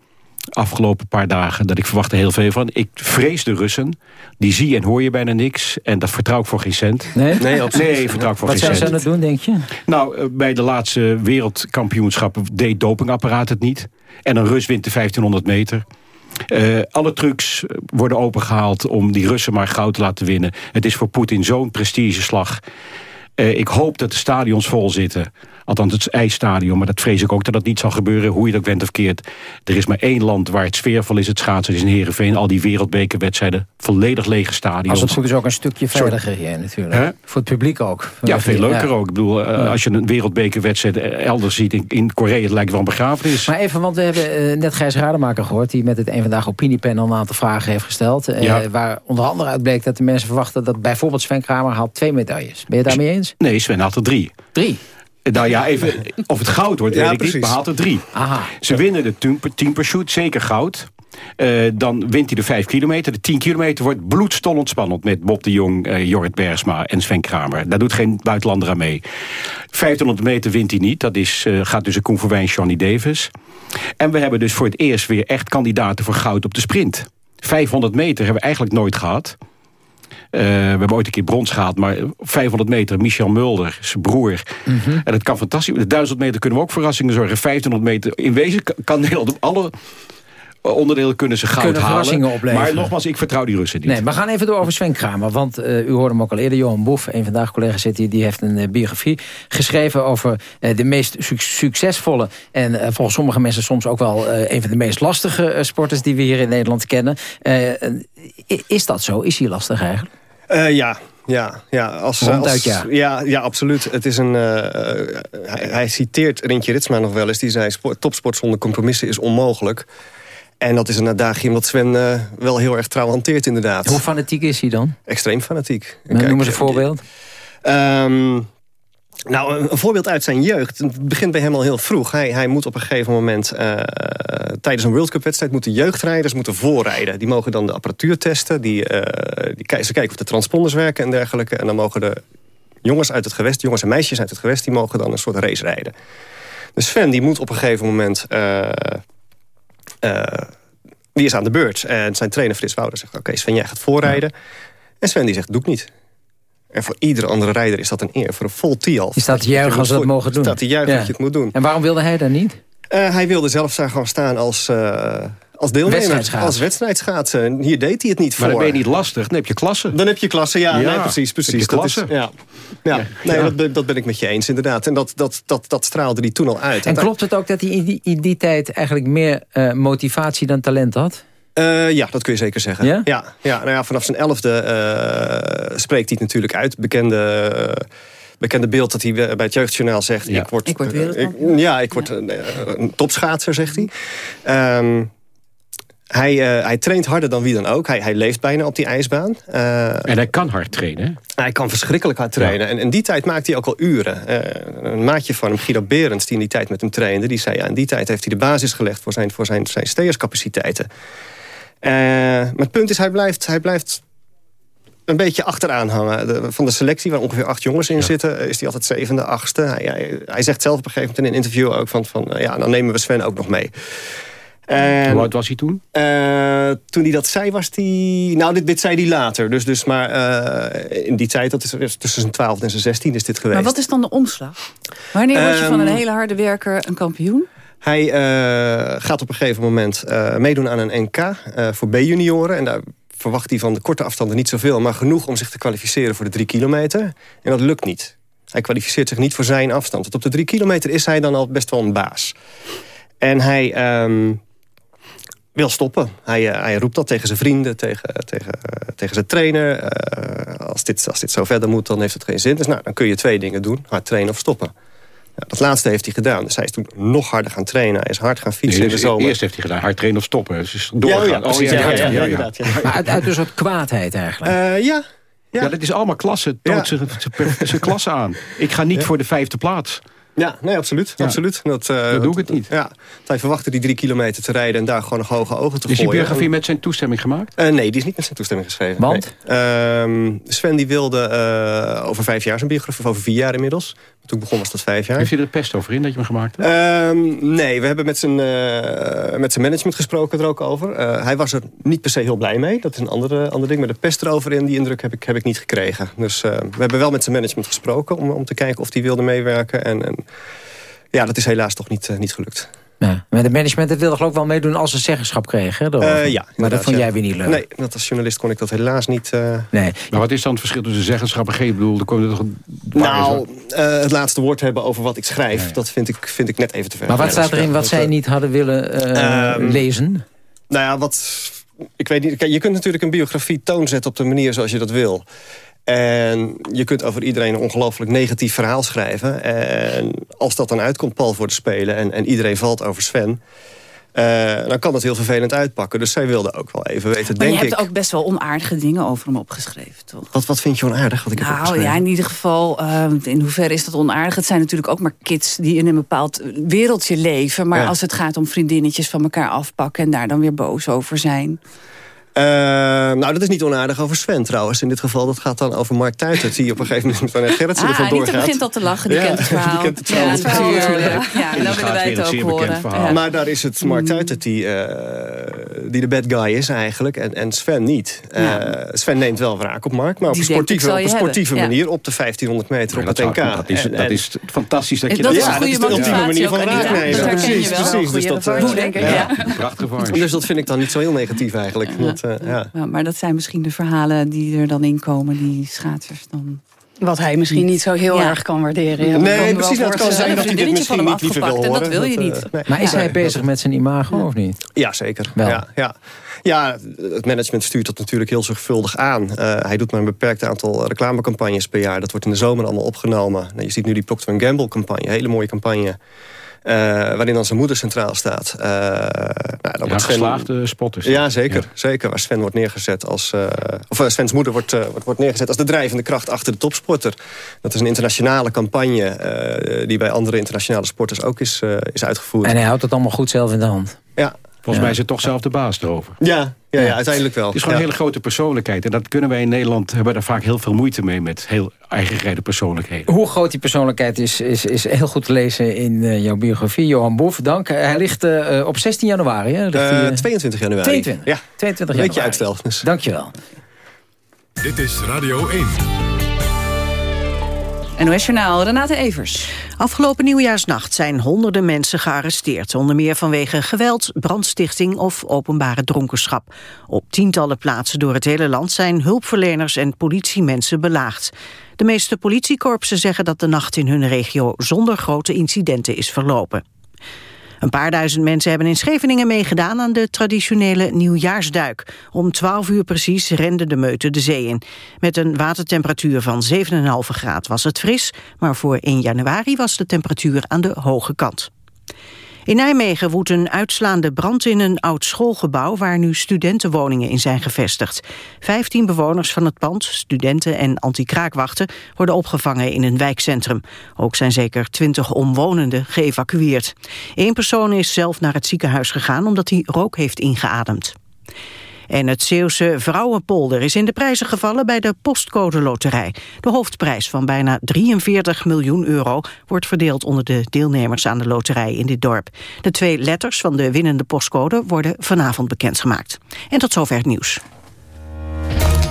afgelopen paar dagen... dat ik verwachtte heel veel van. Ik vrees de Russen. Die zie en hoor je bijna niks. En dat vertrouw ik voor geen cent. Nee? Nee, absoluut. Nee, vertrouw ik voor Wat geen zijn ze cent. aan het doen, denk je? Nou, eh, bij de laatste wereldkampioenschappen deed dopingapparaat het niet. En een Rus wint de 1500 meter. Eh, alle trucs worden opengehaald om die Russen maar goud te laten winnen. Het is voor Poetin zo'n prestigeslag. Eh, ik hoop dat de stadions vol zitten. Althans het ijsstadion, maar dat vrees ik ook dat dat niet zal gebeuren. Hoe je dat went of keert. Er is maar één land waar het sfeervol is, het schaatsen. Is in Heerenveen. Al die wereldbekerwedstrijden, volledig lege stadions. Als het goed is ook een stukje veiliger hier natuurlijk. Voor het publiek ook. Ja, veel leuker Ja. ook. Ik bedoel, eh, als je een wereldbekerwedstrijd eh, elders ziet in, in Korea, het lijkt wel een begrafenis. Maar even, want we hebben eh, net Gijs Rademaker gehoord... die met het een vandaag opiniepanel een aantal vragen heeft gesteld. Ja. Waar onder andere uit bleek dat de mensen verwachten... dat bijvoorbeeld Sven Kramer haalt twee medailles. Ben je daarmee eens? Nee, Sven had er drie. Drie? Nou ja, even, of het goud wordt, Ja, weet ik precies. niet, maar had er drie. Aha. Ze winnen de team, team pursuit, zeker goud. Eh, dan wint hij de 5 kilometer. De 10 kilometer wordt bloedstollend spannend... met Bob de Jong, eh, Jorrit Bergsma en Sven Kramer. Daar doet geen buitenlander aan mee. 500 meter wint hij niet. Dat is, eh, gaat tussen Koen Verwijn en Johnny Davis. En we hebben dus voor het eerst weer echt kandidaten voor goud op de sprint. 500 meter hebben we eigenlijk nooit gehad. Eh, we hebben ooit een keer brons gehaald, maar 500 meter, Michel Mulder, zijn broer. Mhm. En dat kan fantastisch. De 1000 meter kunnen we ook verrassingen zorgen. 1500 meter, in wezen kan- kan Nederland op alle onderdelen kunnen ze goud Kunnen halen. verrassingen opleveren. Maar nogmaals, ik vertrouw die Russen niet. Nee, maar we gaan even door over Sven Kramer. Want eh, u hoorde hem ook al eerder, Johan Boef, een vandaag collega zit hier... die heeft een eh, biografie geschreven over eh, de meest suc- succesvolle... en eh, volgens sommige mensen soms ook wel eh, een van de meest lastige eh, sporters... die we hier in Nederland kennen. Eh, is dat zo? Is hij lastig eigenlijk? Eh, ja, ja, ja. Als, als- ja. ja. Ja, absoluut. Het is een, eh, eh, hij, hij citeert Rintje Ritsma nog wel eens. Die zei, sport, topsport zonder compromissen is onmogelijk. En dat is een adagium wat Sven eh, wel heel erg trouw hanteert inderdaad. Hoe fanatiek is hij dan? Extreem fanatiek. Noem Kijk, eens een voorbeeld. Ehm, nou, een, voorbeeld uit zijn jeugd. Het begint bij hem al heel vroeg. Hij, hij moet op een gegeven moment... eh, tijdens een World Cup wedstrijd moeten jeugdrijders moeten voorrijden. Die mogen dan de apparatuur testen. Die, eh, die, ze kijken of de transponders werken en dergelijke. En dan mogen de jongens uit het gewest... jongens en meisjes uit het gewest... die mogen dan een soort race rijden. Dus Sven die moet op een gegeven moment... eh, eh, die is aan de beurt. En zijn trainer Frits Wouder zegt... oké Sven, jij gaat voorrijden. En Sven die zegt, doe ik niet. En voor iedere andere rijder is dat een eer. Voor een vol Tialf. Je staat te juichen als ze dat mogen doen. staat te juichen Ja. dat je het moet doen. En waarom wilde hij dat niet? Eh, hij wilde zelf daar gewoon staan als, eh als deelnemer. Als wedstrijdschaatsen. En Hier deed hij het niet Maar voor. dan ben je niet lastig, dan heb je klasse. Dan heb je klasse, ja. Ja, nee, precies, precies. Dat is, klasse. ja. Ja. Nee, Ja. Dat, ben, dat ben ik met je eens, inderdaad. En dat, dat, dat, dat straalde hij toen al uit. En klopt het ook dat hij in die, in die tijd eigenlijk meer eh, motivatie dan talent had? Eh, ja, dat kun je zeker zeggen. Ja? Ja, ja, nou ja, vanaf zijn elfde eh, spreekt hij het natuurlijk uit. Bekende, eh, bekende beeld dat hij bij het Jeugdjournaal zegt... Ja. Ik word, Ik word eh, ja, ik word een, eh, een topschaatser, zegt hij. Ehm, hij, eh, hij traint harder dan wie dan ook. Hij, hij leeft bijna op die ijsbaan. Eh, En hij kan hard trainen. hij kan verschrikkelijk hard trainen. En in die tijd maakte hij ook al uren. Eh, een maatje van hem, Guido Berends, die in die tijd met hem trainde... die zei, ja, in die tijd heeft hij de basis gelegd... voor zijn, voor zijn, zijn steerscapaciteiten. Maar het punt is, hij blijft, hij blijft een beetje achteraan hangen. De- van de selectie, waar ongeveer acht jongens in zitten... is hij altijd zevende, achtste. Hij, hij, hij zegt zelf op een gegeven moment in een interview ook... van, van ja, dan nemen we Sven ook nog mee. En, Hoe oud was hij toen? eh, toen hij dat zei, was hij... Nou, dit, dit zei hij later. Dus, dus maar eh, in die tijd, dat is tussen zijn 12 en zijn 16 is dit geweest. Maar wat is dan de omslag? Wanneer word je van een Ehm, hele harde werker een kampioen? Hij eh, gaat op een gegeven moment eh, meedoen aan een NK eh, voor B-junioren. En daar verwacht hij van de korte afstanden niet zoveel... maar genoeg om zich te kwalificeren voor de drie kilometer. En dat lukt niet. Hij kwalificeert zich niet voor zijn afstand. Want op de drie kilometer is hij dan al best wel een baas. En hij ehm, wil stoppen. Hij, eh, hij roept dat tegen zijn vrienden, tegen, tegen, tegen zijn trainer. Eh, als, dit, als dit zo verder moet, dan heeft het geen zin. Dus nou, dan kun je twee dingen doen. Hard trainen of stoppen. Ja, dat laatste heeft hij gedaan. Dus hij is toen nog harder gaan trainen. Hij is hard gaan fietsen Nee, in de dus zomer. Eerst heeft hij gedaan, hard trainen of stoppen. Dus Ja, doorgaan. ja, precies. Oh, Ja, ja, ja, ja. Maar uit, uit een soort kwaadheid eigenlijk. Eh, ja. Ja. dat is allemaal klasse. Toont zijn- zijn- zijn klasse aan. Ik ga niet voor de vijfde plaats. Ja, nee, absoluut. Ja. absoluut. Dat, eh, Dat doe ik het niet. Ja, hij verwachtte die drie kilometer te rijden... en daar gewoon nog hoge ogen te Is die gooien. biografie met zijn toestemming gemaakt? Eh, nee, die is niet met zijn toestemming geschreven. Want? Nee. Ehm, Sven die wilde eh, over vijf jaar zijn biografie... of over vier jaar inmiddels. Toen ik begon was dat vijf jaar. Heeft hij er pest over in dat je hem gemaakt hebt? Ehm, nee, we hebben met zijn, eh, met zijn management gesproken er ook over. Eh, hij was er niet per se heel blij mee. Dat is een andere, ander ding. Maar de pest erover in, die indruk heb ik, heb ik niet gekregen. Dus eh, we hebben wel met zijn management gesproken... om, om te kijken of hij wilde meewerken. En, en ja, dat is helaas toch niet, niet gelukt. Ja. Maar de management dat wilde geloof ik wel meedoen als ze zeggenschap kregen. Hè. Eh, ja, maar dat vond ja. jij weer niet leuk. Nee, want als journalist kon ik dat helaas niet... eh, Nee. Maar wat is dan het verschil tussen zeggenschap en geen? Ik bedoel, er komt er toch Nou, eh, het laatste woord hebben over wat ik schrijf... dat vind ik, vind ik net even te ver. Maar wat Ja, staat erin wat zij niet hadden willen eh, Ehm, lezen? Nou ja, wat... Ik weet niet, kijk, je kunt natuurlijk een biografie toonzetten op de manier zoals je dat wil. En je kunt over iedereen een ongelooflijk negatief verhaal schrijven. En als dat dan uitkomt, Paul voor te spelen... en, en iedereen valt over Sven... eh, dan kan dat heel vervelend uitpakken. Dus zij wilde ook wel even weten, Maar je denk hebt ik... ook best wel onaardige dingen over hem opgeschreven, toch? Wat, wat vind je onaardig wat ik heb Nou opgeschreven? ja, in ieder geval, eh, in hoeverre is dat onaardig? Het zijn natuurlijk ook maar kids die in een bepaald wereldje leven. Maar Ja. als het gaat om vriendinnetjes van elkaar afpakken... en daar dan weer boos over zijn. Eh, nou, dat is niet onaardig over Sven trouwens. In dit geval, dat gaat dan over Mark Tuitert... die op een gegeven moment met René Gerritsen Ah, ervan doorgaat. begint al te lachen, die kent het verhaal. die kent het verhaal. Ja, het verhaal. Ja, dan willen wij het ook zeer bekend horen. verhaal. Ja. Maar daar is het Mark Tuitert die, eh, die de bad guy is eigenlijk. En, en Sven niet. Eh, Ja. Sven neemt wel wraak op Mark. Maar op een sportieve, op een sportieve. Ja. manier. Op de 1500 meter Ja, op het NK. dat, is, En- dat is fantastisch dat je dat dat... is een Ja, dat is de ultieme manier van raak nemen. Precies, precies. Dus dat, ja. Ja. Prachtig waar. Dus dat vind ik dan niet zo heel negatief eigenlijk. Dat, eh, ja. Ja, maar dat zijn misschien de verhalen die er dan in komen, die schaatsers dan... Wat hij misschien niet zo heel Ja. erg kan waarderen. Ja, dat kan Nee, precies. Het kan zijn dat hij dit misschien van hem niet liever wil afgepakt en horen. dat wil je eh, niet. nee. Maar is Ja. hij bezig met zijn imago of niet? Ja, zeker. Wel. Ja, ja. ja, het management stuurt dat natuurlijk heel zorgvuldig aan. Eh, hij doet maar een beperkt aantal reclamecampagnes per jaar. Dat wordt in de zomer allemaal opgenomen. Nou, je ziet nu die Procter Gamble campagne, hele mooie campagne. Eh, waarin dan zijn moeder centraal staat. Eh, nou, dan Ja, wordt Sven- geslaagde spot is dat. Ja, zeker, Ja. zeker. Waar Sven wordt neergezet als... eh, of Svens moeder wordt, wordt, wordt neergezet als de drijvende kracht achter de topsporter. Dat is een internationale campagne... eh, die bij andere internationale sporters ook is, is uitgevoerd. En hij houdt het allemaal goed zelf in de hand. Ja, Volgens mij is het toch zelf de baas erover. ja, ja, ja, uiteindelijk wel. Het is gewoon Ja. een hele grote persoonlijkheid. En dat kunnen wij in Nederland, hebben daar vaak heel veel moeite mee... met heel eigengereide persoonlijkheden. Hoe groot die persoonlijkheid is, is, is heel goed te lezen in eh, jouw biografie. Johan Boef, dank. Eh, hij ligt eh, op 16 januari. Hè? Ligt Eh, hij, eh, 22 januari. 22. Ja, 22 een beetje januari. uitstel. Dus. Dankjewel. Dit is Radio 1. NOS Journaal, Renate Evers. Afgelopen nieuwjaarsnacht zijn honderden mensen gearresteerd. Onder meer vanwege geweld, brandstichting of openbare dronkenschap. Op tientallen plaatsen door het hele land zijn hulpverleners en politiemensen belaagd. De meeste politiekorpsen zeggen dat de nacht in hun regio zonder grote incidenten is verlopen. Een paar duizend mensen hebben in Scheveningen meegedaan aan de traditionele nieuwjaarsduik. Om 12 uur precies rende de meute de zee in. Met een watertemperatuur van 7,5 graad was het fris, maar voor 1 januari was de temperatuur aan de hoge kant. In Nijmegen woedt een uitslaande brand in een oud schoolgebouw... waar nu studentenwoningen in zijn gevestigd. Vijftien bewoners van het pand, studenten en anti-kraakwachten... worden opgevangen in een wijkcentrum. Ook zijn zeker twintig omwonenden geëvacueerd. Eén persoon is zelf naar het ziekenhuis gegaan... omdat hij rook heeft ingeademd. En het Zeeuwse Vrouwenpolder is in de prijzen gevallen bij de postcode loterij. De hoofdprijs van bijna 43 miljoen euro wordt verdeeld onder de deelnemers aan de loterij in dit dorp. De twee letters van de winnende postcode worden vanavond bekendgemaakt. En tot zover het nieuws.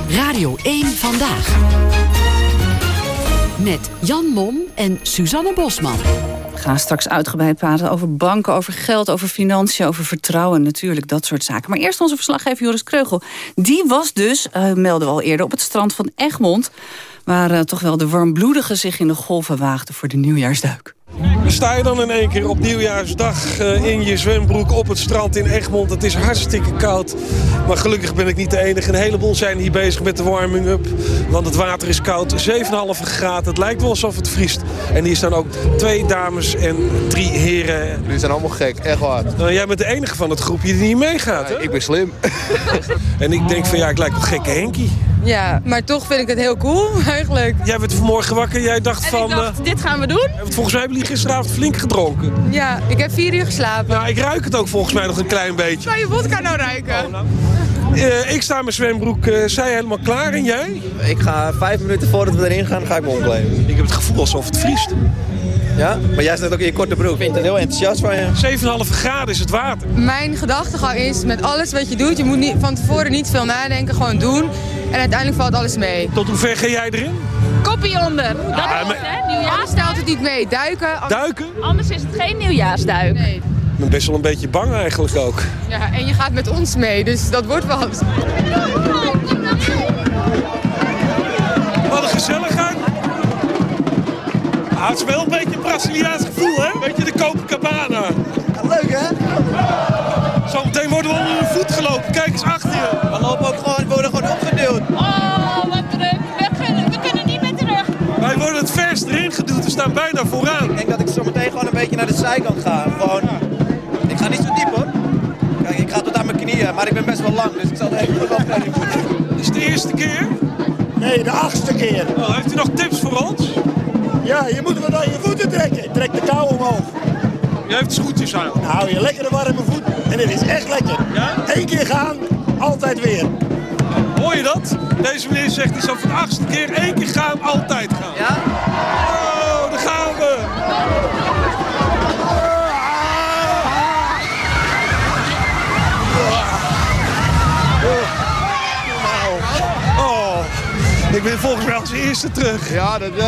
Radio 1 Vandaag. Met Jan Mom en Suzanne Bosman. We gaan straks uitgebreid praten over banken, over geld, over financiën, over vertrouwen natuurlijk, dat soort zaken. Maar eerst onze verslaggever Joris Kreugel. Die was dus, uh, melden we al eerder, op het strand van Egmond... waar uh, toch wel de warmbloedigen zich in de golven waagden voor de nieuwjaarsduik. Sta je dan in één keer op nieuwjaarsdag uh, in je zwembroek op het strand in Egmond. Het is hartstikke koud. Maar gelukkig ben ik niet de enige. Een heleboel zijn hier bezig met de warming-up. Want het water is koud. 7,5 graden. Het lijkt wel alsof het vriest. En hier staan ook twee dames en drie heren. Jullie zijn allemaal gek, echt waar. Nou, jij bent de enige van het groepje die niet meegaat, hè? ik ben slim. en ik denk van ja, ik lijk wel gekke Henkie. Ja, maar toch vind ik het heel cool, eigenlijk. Jij bent vanmorgen wakker, jij dacht en van... ik dacht, uh, dit gaan we doen. Volgens mij hebben jullie gisteravond flink gedronken. Ja, ik heb vier uur geslapen. Nou, ik ruik het ook volgens mij nog een klein beetje. Zou je vodka nou ruiken? Oh, nou. Uh, ik sta in mijn zwembroek, uh, zij helemaal klaar en jij? Ik ga vijf minuten voordat we erin gaan, ga ik me omkleden. Ik heb het gevoel alsof het vriest. Ja, maar jij staat ook in je korte broek. Ik vind het heel enthousiast van je. 7,5 graden is het water. Mijn gedachtegang is, met alles wat je doet, je moet niet, van tevoren niet veel nadenken, gewoon doen. En uiteindelijk valt alles mee. Tot hoe ver ga jij erin? Koppie onder. Dat ja, is het, hè? Nieuwjaars stelt het niet mee. Duiken. Duiken? Anders is het geen nieuwjaarsduik. Nee. Ik ben best wel een beetje bang eigenlijk ook. Ja, en je gaat met ons mee, dus dat wordt wel... Wat een gezelligheid. Het is wel een beetje een Braziliaans gevoel, hè? Beetje de Copacabana. Ja, leuk, hè? Zometeen worden we onder de voet gelopen. Kijk eens achter je. We lopen ook gewoon, worden gewoon opgeduwd. Oh, wat druk. We kunnen, we kunnen niet meer terug. Wij worden het verst erin geduwd. We staan bijna vooraan. Ik denk dat ik zo meteen gewoon een beetje naar de zijkant ga. Gewoon... Ik ga niet zo diep, hoor. Kijk, ik ga tot aan mijn knieën, maar ik ben best wel lang, dus ik zal er even wel verder Is het de eerste keer? Nee, de achtste keer. Oh, heeft u nog tips voor ons? Ja, je moet wat aan je voeten trekken. Trek de kou omhoog. Je heeft schoentjes aan. Dan hou je lekkere warme voet. En het is echt lekker. Ja? Eén keer gaan, altijd weer. Hoor je dat? Deze meneer zegt hij zo voor de achtste keer één keer gaan, altijd gaan. Ja? Oh, daar gaan we. Ik ben volgens mij als eerste terug. Ja, dat is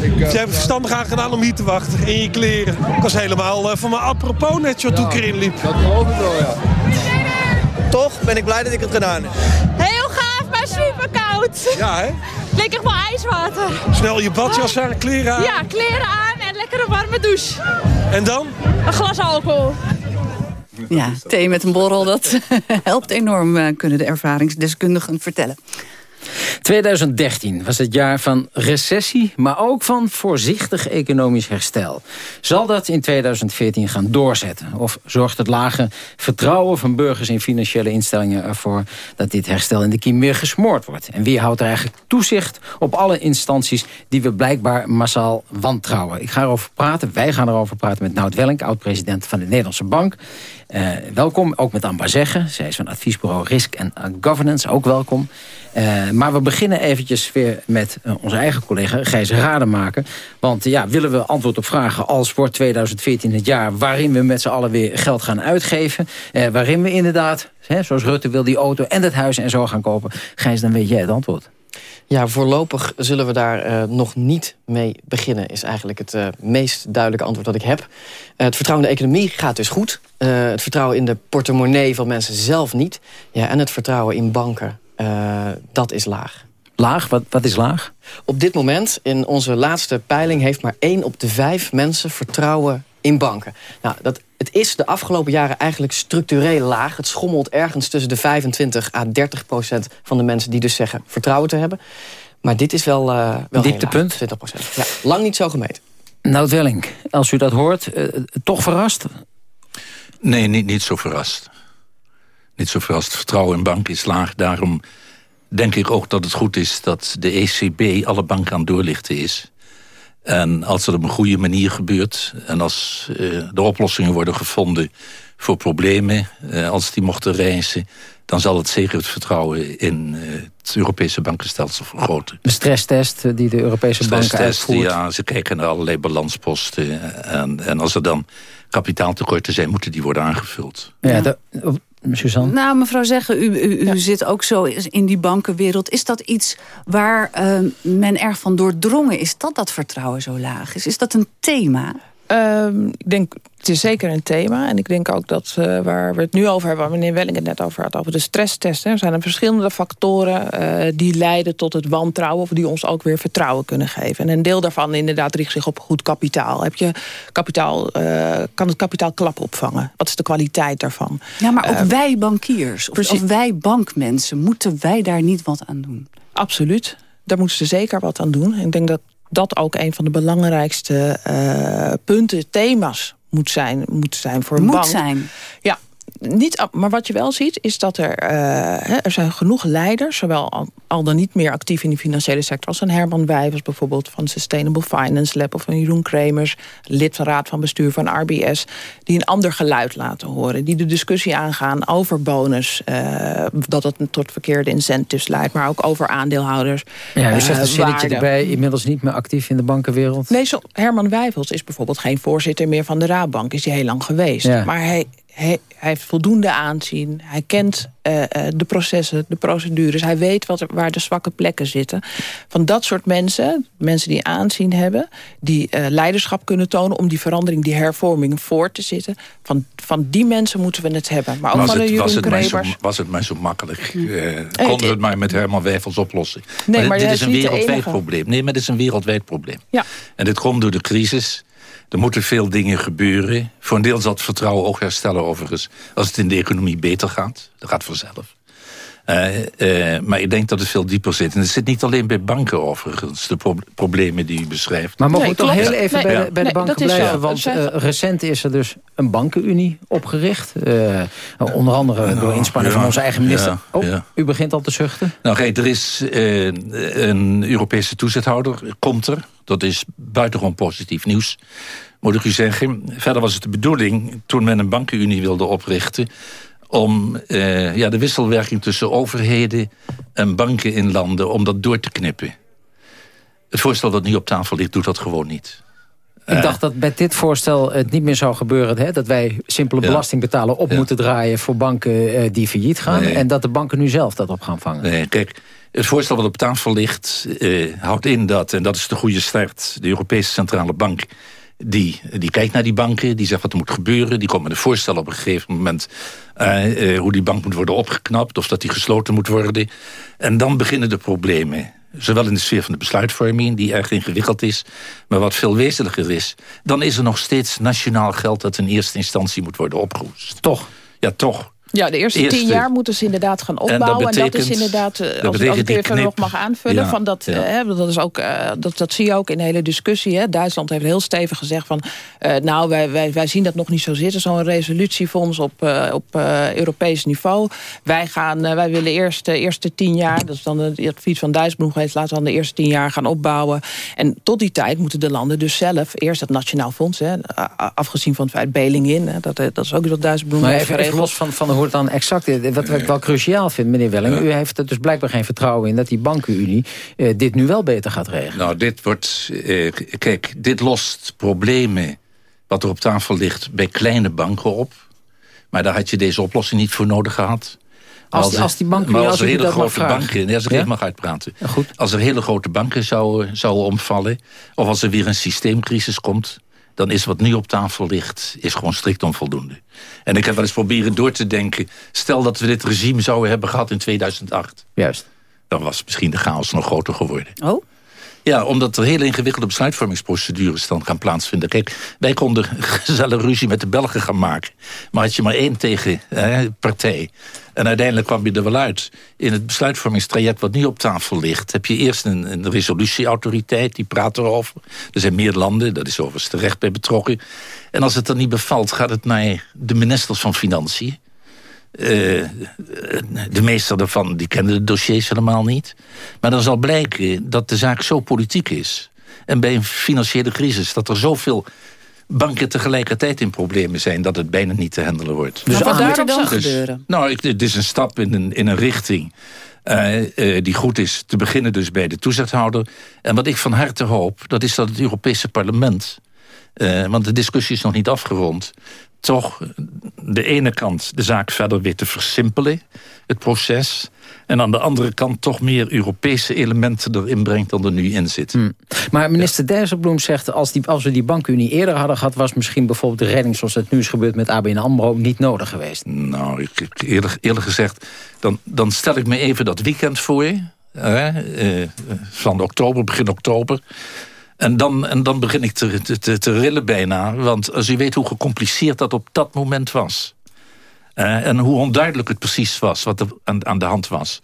ik, uh, Jij hebt verstandig aan gedaan om hier te wachten in je kleren. Ik was helemaal uh, van mijn apropos net zo ja, toen ik erin liep. Dat geloof ik wel, ja. Toch ben ik blij dat ik het gedaan heb. Heel gaaf, maar super koud. Ja, hè? Lekker wel ijswater. Snel je badjas aan, kleren aan. Ja, kleren aan en lekkere warme douche. En dan? Een glas alcohol. Ja, thee met een borrel, dat helpt enorm, kunnen de ervaringsdeskundigen vertellen. 2013 was het jaar van recessie, maar ook van voorzichtig economisch herstel. Zal dat in 2014 gaan doorzetten? Of zorgt het lage vertrouwen van burgers in financiële instellingen ervoor dat dit herstel in de kiem weer gesmoord wordt? En wie houdt er eigenlijk toezicht op alle instanties die we blijkbaar massaal wantrouwen? Ik ga erover praten, wij gaan erover praten met Nout Welling, oud-president van de Nederlandse Bank. Uh, welkom, ook met Amba Zeggen. Zij is van adviesbureau Risk and Governance, ook welkom. Uh, maar we beginnen eventjes weer met onze eigen collega Gijs Rademaker. Want ja, willen we antwoord op vragen als wordt 2014 het jaar... waarin we met z'n allen weer geld gaan uitgeven. waarin we inderdaad, hè, zoals Rutte wil, die auto en het huis en zo gaan kopen. Gijs, dan weet jij het antwoord. Ja, voorlopig zullen we daar uh, nog niet mee beginnen... is eigenlijk het uh, meest duidelijke antwoord dat ik heb. Uh, het vertrouwen in de economie gaat dus goed. het vertrouwen in de portemonnee van mensen zelf niet. Ja, en het vertrouwen in banken, dat is laag. Laag? Wat, wat is laag? Op dit moment, in onze laatste peiling... heeft maar één op de vijf mensen vertrouwen in banken. Nou, dat, het is de afgelopen jaren eigenlijk structureel laag. Het schommelt ergens tussen de 25 à 30 procent van de mensen... die dus zeggen vertrouwen te hebben. Maar dit is wel, uh, wel Dieptepunt? 20 procent. Ja, lang niet zo gemeten. Nou, Welling, als u dat hoort, uh, toch verrast? Nee, niet, niet zo verrast. Niet zo verrast. Vertrouwen in banken is laag. Daarom denk ik ook dat het goed is dat de ECB alle banken aan het doorlichten is. En als dat op een goede manier gebeurt... en als uh, de oplossingen worden gevonden voor problemen... Uh, als die mochten reizen... dan zal het zeker het vertrouwen in uh, het Europese bankenstelsel vergroten. De stresstest die de Europese banken uitvoert? Ja, ze kijken naar allerlei balansposten. En, en als er dan kapitaaltekorten zijn, moeten die worden aangevuld. Ja, de, Suzanne? Nou, mevrouw Zeggen, u, u, u zit ook zo in die bankenwereld. Is dat iets waar uh, men erg van doordrongen is... dat dat vertrouwen zo laag is? Is dat een thema? Um, ik denk, het is zeker een thema. En ik denk ook dat uh, waar we het nu over hebben... waar meneer Welling het net over had, over de stresstesten... er zijn er verschillende factoren uh, die leiden tot het wantrouwen... of die ons ook weer vertrouwen kunnen geven. En een deel daarvan inderdaad richt zich op goed kapitaal. Heb je kapitaal uh, kan het kapitaal klap opvangen? Wat is de kwaliteit daarvan? Ja, maar ook wij bankiers, of, of wij bankmensen... moeten wij daar niet wat aan doen? Absoluut. Daar moeten ze zeker wat aan doen. Ik denk dat dat ook een van de belangrijkste uh, punten, thema's moet zijn, moet zijn voor een moet bank. zijn. Ja, niet, maar wat je wel ziet, is dat er, uh, er zijn genoeg leiders... zowel al, al, dan niet meer actief in de financiële sector... als een Herman Wijvers bijvoorbeeld van Sustainable Finance Lab... of een Jeroen Kremers, lid van Raad van Bestuur van RBS... die een ander geluid laten horen. Die de discussie aangaan over bonus... Uh, dat het tot verkeerde incentives leidt... maar ook over aandeelhouders. Ja, u zegt een erbij, inmiddels niet meer actief in de bankenwereld. Nee, zo, Herman Wijvels is bijvoorbeeld geen voorzitter meer van de Raadbank. Is hij heel lang geweest. Ja. Maar hij hij, hij, heeft voldoende aanzien. Hij kent uh, uh, de processen, de procedures. Hij weet wat er, waar de zwakke plekken zitten. Van dat soort mensen, mensen die aanzien hebben... die uh, leiderschap kunnen tonen om die verandering, die hervorming voor te zitten. Van, van die mensen moeten we het hebben. Maar ook was van het, de was het, zo, was het maar zo makkelijk? konden we het maar met Herman Wijfels oplossen? Nee, maar, maar dit is een wereldwijd probleem. Nee, maar dit is een wereldwijd probleem. Ja. En dit komt door de crisis... Er moeten veel dingen gebeuren. Voor een deel zal het vertrouwen ook herstellen overigens. Als het in de economie beter gaat. Dat gaat vanzelf. Uh, uh, maar ik denk dat het veel dieper zit. En het zit niet alleen bij banken overigens, de pro problemen die u beschrijft. Maar mogen nee, we toch heel even nee, bij, de, bij nee, de banken blijven? Zo. Want uh, recent is er dus een bankenunie opgericht. onder andere door inspanning ja, van onze eigen minister. Ja, oh, ja. U begint al te zuchten. Nou kijk, er is een Europese toezichthouder, komt er. Dat is buitengewoon positief nieuws, moet ik u zeggen. Verder was het de bedoeling, toen men een bankenunie wilde oprichten om uh, ja, de wisselwerking tussen overheden en banken in landen... om dat door te knippen. Het voorstel dat nu op tafel ligt, doet dat gewoon niet. Ik dacht dat bij dit voorstel het niet meer zou gebeuren... Hè, dat wij simpele ja. belasting betalen op ja. moeten draaien... voor banken uh, die failliet gaan... Nee. en dat de banken nu zelf dat op gaan vangen. Nee, kijk, het voorstel wat op tafel ligt uh, houdt in dat... en dat is de goede start, de Europese Centrale Bank... Die, die kijkt naar die banken, die zegt wat er moet gebeuren. Die komt met een voorstel op een gegeven moment... Uh, uh, hoe die bank moet worden opgeknapt... of dat die gesloten moet worden. En dan beginnen de problemen. Zowel in de sfeer van de besluitvorming, die erg ingewikkeld is... maar wat veel wezenlijker is... dan is er nog steeds nationaal geld... dat in eerste instantie moet worden opgehoest. Toch? Ja, toch. Ja, de eerste, eerste, tien jaar moeten ze inderdaad gaan opbouwen. En dat, betekent, en dat is inderdaad, dat als, ik even nog mag aanvullen... Ja, van dat, ja. uh, dat, is ook, uh, dat, dat zie je ook in de hele discussie. Hè. Duitsland heeft heel stevig gezegd van... Uh, nou, wij, wij, wij zien dat nog niet zo zitten. Zo'n resolutiefonds op, op Europees niveau. Wij, gaan, wij willen eerst de eerste tien jaar... dat is dan het advies van Dijsselbloem geweest... laten we dan de eerste tien jaar gaan opbouwen. En tot die tijd moeten de landen dus zelf... eerst het Nationaal Fonds, hè, afgezien van het feit Beling in... Hè, dat, dat is ook iets wat Dijsselbloem maar even, even los van, van hoe het dan exact is wat ik wel cruciaal vind, meneer Welling... u heeft er dus blijkbaar geen vertrouwen in dat die bankenunie... Uh, dit nu wel beter gaat regelen. Nou, dit wordt... Uh, kijk, dit lost problemen wat er op tafel ligt bij kleine banken op. Maar daar had je deze oplossing niet voor nodig gehad. Als, als die banken... Maar als er hele grote banken... Ja, als ik Ja? even mag uitpraten. goed. Als er hele grote banken zouden, zouden omvallen... of als er weer een systeemcrisis komt... dan is wat nu op tafel ligt, is gewoon strikt onvoldoende. En ik heb wel eens proberen door te denken... stel dat we dit regime zouden hebben gehad in 2008. Juist. Dan was misschien de chaos nog groter geworden. Oh? Ja, omdat er hele ingewikkelde besluitvormingsprocedures dan gaan plaatsvinden. Kijk, wij konden gezellig ruzie met de Belgen gaan maken. Maar had je maar één tegen hè, partij. En uiteindelijk kwam je er wel uit. In het besluitvormingstraject wat nu op tafel ligt... heb je eerst een, een resolutieautoriteit, die praat erover. Er zijn meer landen, dat is overigens terecht bij betrokken. En als het dan niet bevalt, gaat het naar de ministers van Financiën. Eh, de meeste daarvan die kennen de dossiers helemaal niet. Maar dan zal blijken dat de zaak zo politiek is. En bij een financiële crisis dat er zoveel banken tegelijkertijd in problemen zijn... dat het bijna niet te handelen wordt. Dus wat moet er dan Dus- gebeuren? Nou, ik, het is een stap in een, in een richting eh, eh, die goed is. Te beginnen dus bij de toezichthouder. En wat ik van harte hoop, dat is dat het Europese parlement... eh, want de discussie is nog niet afgerond... toch de ene kant de zaak verder weer te versimpelen, het proces... en aan de andere kant toch meer Europese elementen erin brengt dan er nu in zit. Maar minister Dijsselbloem zegt... Als, die, als we die bankunie eerder hadden gehad... was misschien bijvoorbeeld de redding zoals het nu is gebeurd met ABN AMRO... niet nodig geweest. Nou, ik, ik- eerlijk, eerlijk gezegd, dan, dan stel ik me even dat weekend voor. Hè, eh, van oktober, begin oktober. En dan, en dan begin ik te, te, te, rillen bijna. Want als u weet hoe gecompliceerd dat op dat moment was. en hoe onduidelijk het precies was, wat er aan, aan de hand was.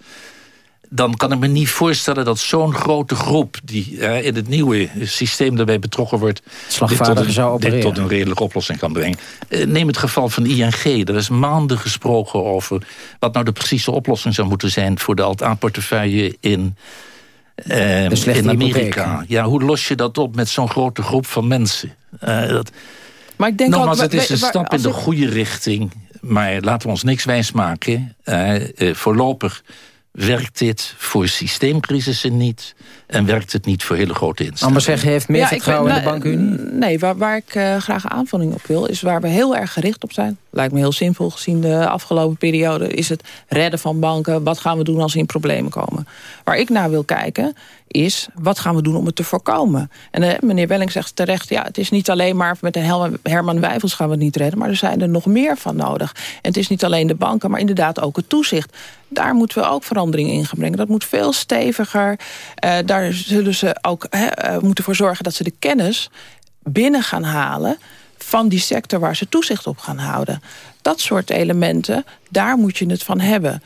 Dan kan ik me niet voorstellen dat zo'n grote groep... die in het nieuwe systeem daarbij betrokken wordt... dit tot, een, dit tot een redelijke oplossing kan brengen. Eh, neem het geval van ING. Er is maanden gesproken over wat nou de precieze oplossing zou moeten zijn... voor de alt-A-portefeuille in, eh, slechte in Amerika. Ja, hoe los je dat op met zo'n grote groep van mensen? Eh, dat, Maar ik denk Nogmaals, het is een stap in de goede richting. Maar laten we ons niks wijsmaken. Eh, voorlopig werkt dit voor systeemcrisissen niet... en werkt het niet voor hele grote instellingen. Anders zeggen, heeft meer Ja, vertrouwen in de bankunie? Nee, waar, waar ik eh, graag aanvulling op wil... is waar we heel erg gericht op zijn. Lijkt me heel simpel gezien de afgelopen periode... is het redden van banken. Wat gaan we doen als ze in problemen komen? Waar ik naar wil kijken is... wat gaan we doen om het te voorkomen? En eh, meneer Welling zegt terecht... ja, het is niet alleen maar met de Herman Wijfels gaan we het niet redden... maar er zijn er nog meer van nodig. En het is niet alleen de banken, maar inderdaad ook het toezicht. Daar moeten we ook verandering in gaan brengen. Dat moet veel steviger. Eh, daar zullen ze ook eh, moeten voor zorgen dat ze de kennis binnen gaan halen van die sector waar ze toezicht op gaan houden. Dat soort elementen, daar moet je het van hebben.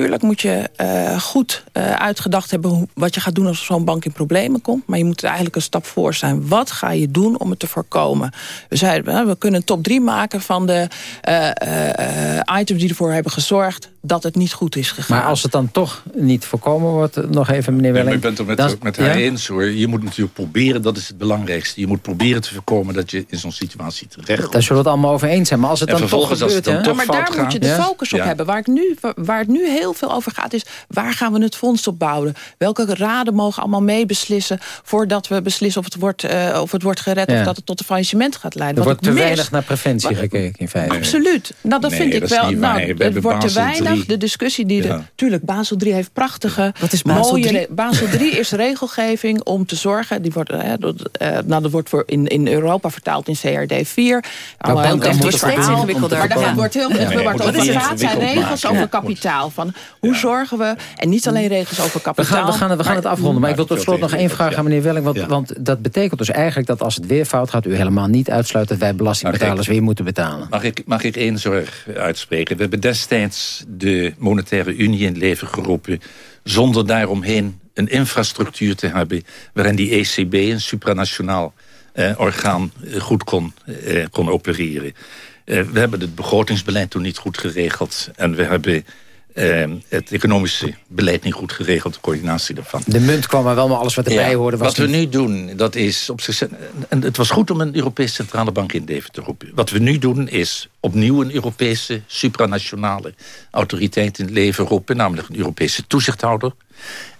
Tuurlijk moet je eh, goed eh, uitgedacht hebben hoe- wat je gaat doen als zo'n bank in problemen komt. Maar je moet er eigenlijk een stap voor zijn. Wat ga je doen om het te voorkomen? We, zeiden, hè, we kunnen een top 3 maken van de eh, eh, eh, items die ervoor hebben gezorgd dat het niet goed is gegaan. Maar als het dan toch niet voorkomen wordt... nog even, meneer Ja, Welling... ik ben het er met, met haar ja? eens hoor. Je moet natuurlijk proberen, dat is het belangrijkste. Je moet proberen te voorkomen dat je in zo'n situatie terecht komt. Daar zullen we het allemaal over eens zijn. Maar als het En dan toch vervolgens, als het gebeurt... dan toch maar fout daar moet je de focus op Ja. hebben. Waar, ik nu, waar het nu heel veel over gaat is... waar gaan we het fonds op bouwen? Welke raden mogen allemaal meebeslissen... voordat we beslissen of het wordt, eh, of het wordt gered... Ja. of dat het tot een faillissement gaat leiden? Er Wat wordt te mis- weinig naar preventie Wat- gekeken in feite. Absoluut. Nou, dat Nee, vind ik dat is wel. Nou, het wordt te weinig. De discussie die Ja. er. Tuurlijk, Basel 3 heeft prachtige. Wat is Basel mooie III? re- Basel 3 is regelgeving om te zorgen. Die wordt, hè, dat, eh, nou, dat wordt voor in, in Europa vertaald in CRD 4. Heel moeten verhaal. steeds ingewikkelder. Maar daar Ja. wordt heel veel het niet gaat zijn regels over kapitaal. Van hoe zorgen we. En niet alleen regels over We kapitaal. gaan, we, gaan, we gaan het afronden, maar ik wil tot slot nog één vraag aan meneer Welling. Want, Ja. want dat betekent dus eigenlijk dat als het weer fout gaat... u helemaal niet uitsluit dat wij belastingbetalers weer moeten betalen. Mag ik, mag ik één zorg uitspreken? We hebben destijds de monetaire unie in leven geroepen... zonder daaromheen een infrastructuur te hebben... waarin die ECB, een supranationaal eh, orgaan, eh, goed kon, eh, kon opereren. Eh, we hebben het begrotingsbeleid toen niet goed geregeld... en we hebben eh, het economische beleid niet goed geregeld... de coördinatie daarvan. De munt kwam maar wel, maar alles wat erbij Ja, hoorde was Wat we niet- nu doen, dat is op zichzelf... En het was goed om een Europese centrale bank in leven te roepen. Wat we nu doen is opnieuw een Europese supranationale autoriteit in het leven roepen. Namelijk een Europese toezichthouder.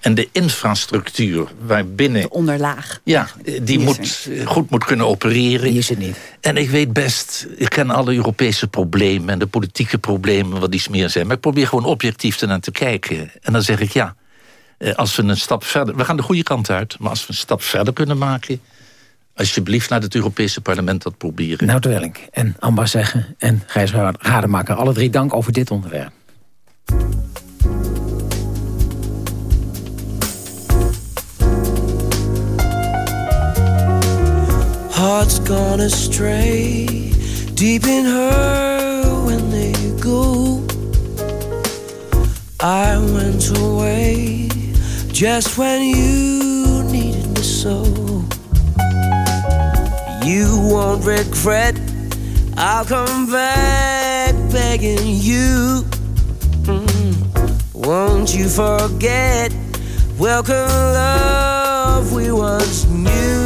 En de infrastructuur waarbinnen... De onderlaag. Ja, die, moet, goed moet kunnen opereren. Die is het niet. En ik weet best, ik ken alle Europese problemen... en de politieke problemen wat iets meer zijn. Maar ik probeer gewoon objectief ernaar te kijken. En dan zeg ik ja, eh, als we een stap verder... We gaan de goede kant uit, maar als we een stap verder kunnen maken... alsjeblieft naar het Europese parlement dat proberen. Nou, Welling en Amba Zeggen en Gijs Rademaker. Alle drie dank over dit onderwerp. Hearts gone astray, deep in her when they go. I went away just when you needed me so. You won't regret, I'll come back begging you. Mm. Won't you forget? Welcome, love we once knew.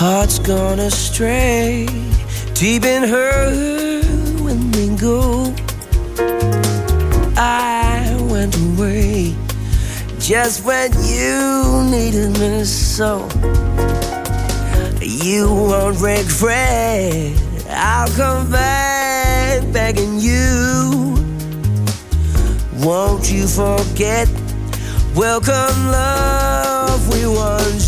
Hearts gone astray, deep in her go. I went away just when you needed me so. You won't regret, I'll come back begging you. Won't you forget? Welcome, love we once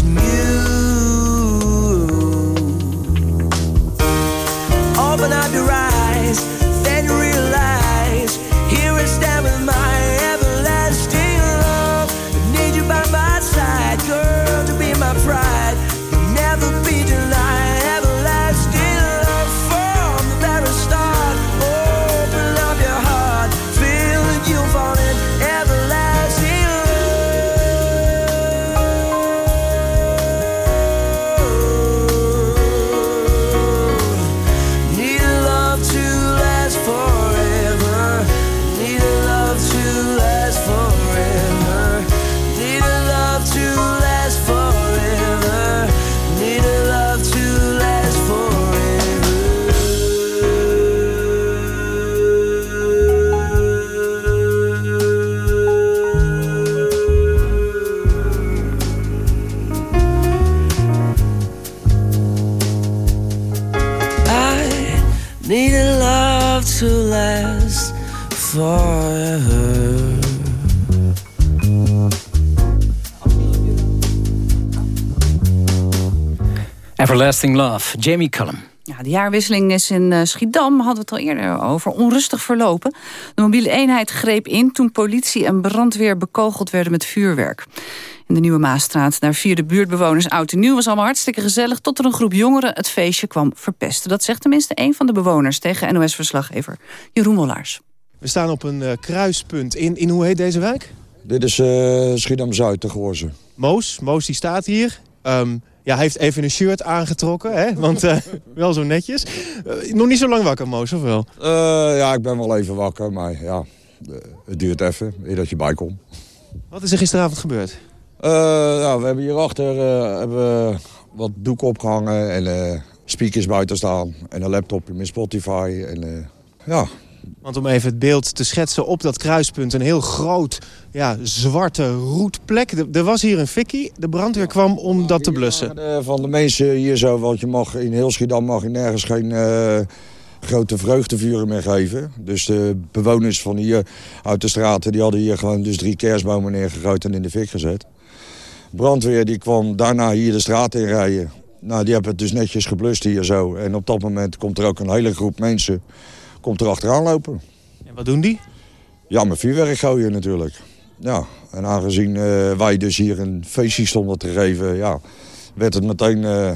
Everlasting Love, Jamie Cullum. Ja, de jaarwisseling is in eh, Schiedam, hadden we het al eerder over, onrustig verlopen. De mobiele eenheid greep in toen politie en brandweer bekogeld werden met vuurwerk. In de Nieuwe Maasstraat, daar vierden buurtbewoners oud en nieuw. was allemaal hartstikke gezellig, tot er een groep jongeren het feestje kwam verpesten. Dat zegt tenminste een van de bewoners tegen NOS-verslaggever Jeroen Mollaars. We staan op een eh, kruispunt in, in, hoe heet deze wijk? Dit is uh, Schiedam-Zuid, de Goorze. Moos, Moos die staat hier. Um, ja, hij heeft even een shirt aangetrokken, hè? want uh, wel zo netjes. Uh, nog niet zo lang wakker, Moos, of wel? Uh, ja, ik ben wel even wakker, maar ja, het duurt even eer dat je bijkomt. Wat is er gisteravond gebeurd? ja, we hebben hierachter hebben wat doeken opgehangen en speakers buiten staan. En een laptopje met Spotify. En, ja, want om even het beeld te schetsen op dat kruispunt... een heel groot, ja, zwarte roetplek. Er was hier een fikkie. De brandweer kwam om dat te blussen. De, van de mensen hier zo, want je mag in heel Schiedam mag je nergens geen uh, grote vreugdevuren meer geven. Dus de bewoners van hier uit de straten... die hadden hier gewoon dus drie kerstbomen neergegooid en in de fik gezet. Brandweer die kwam daarna hier de straat in rijden. Nou, die hebben het dus netjes geblust hier zo. En op dat moment komt er ook een hele groep mensen komt er achteraan lopen. En wat doen die? Ja, met vuurwerk gooien natuurlijk. Ja, en aangezien eh, wij dus hier een feestje stonden te geven... Ja, werd het meteen eh,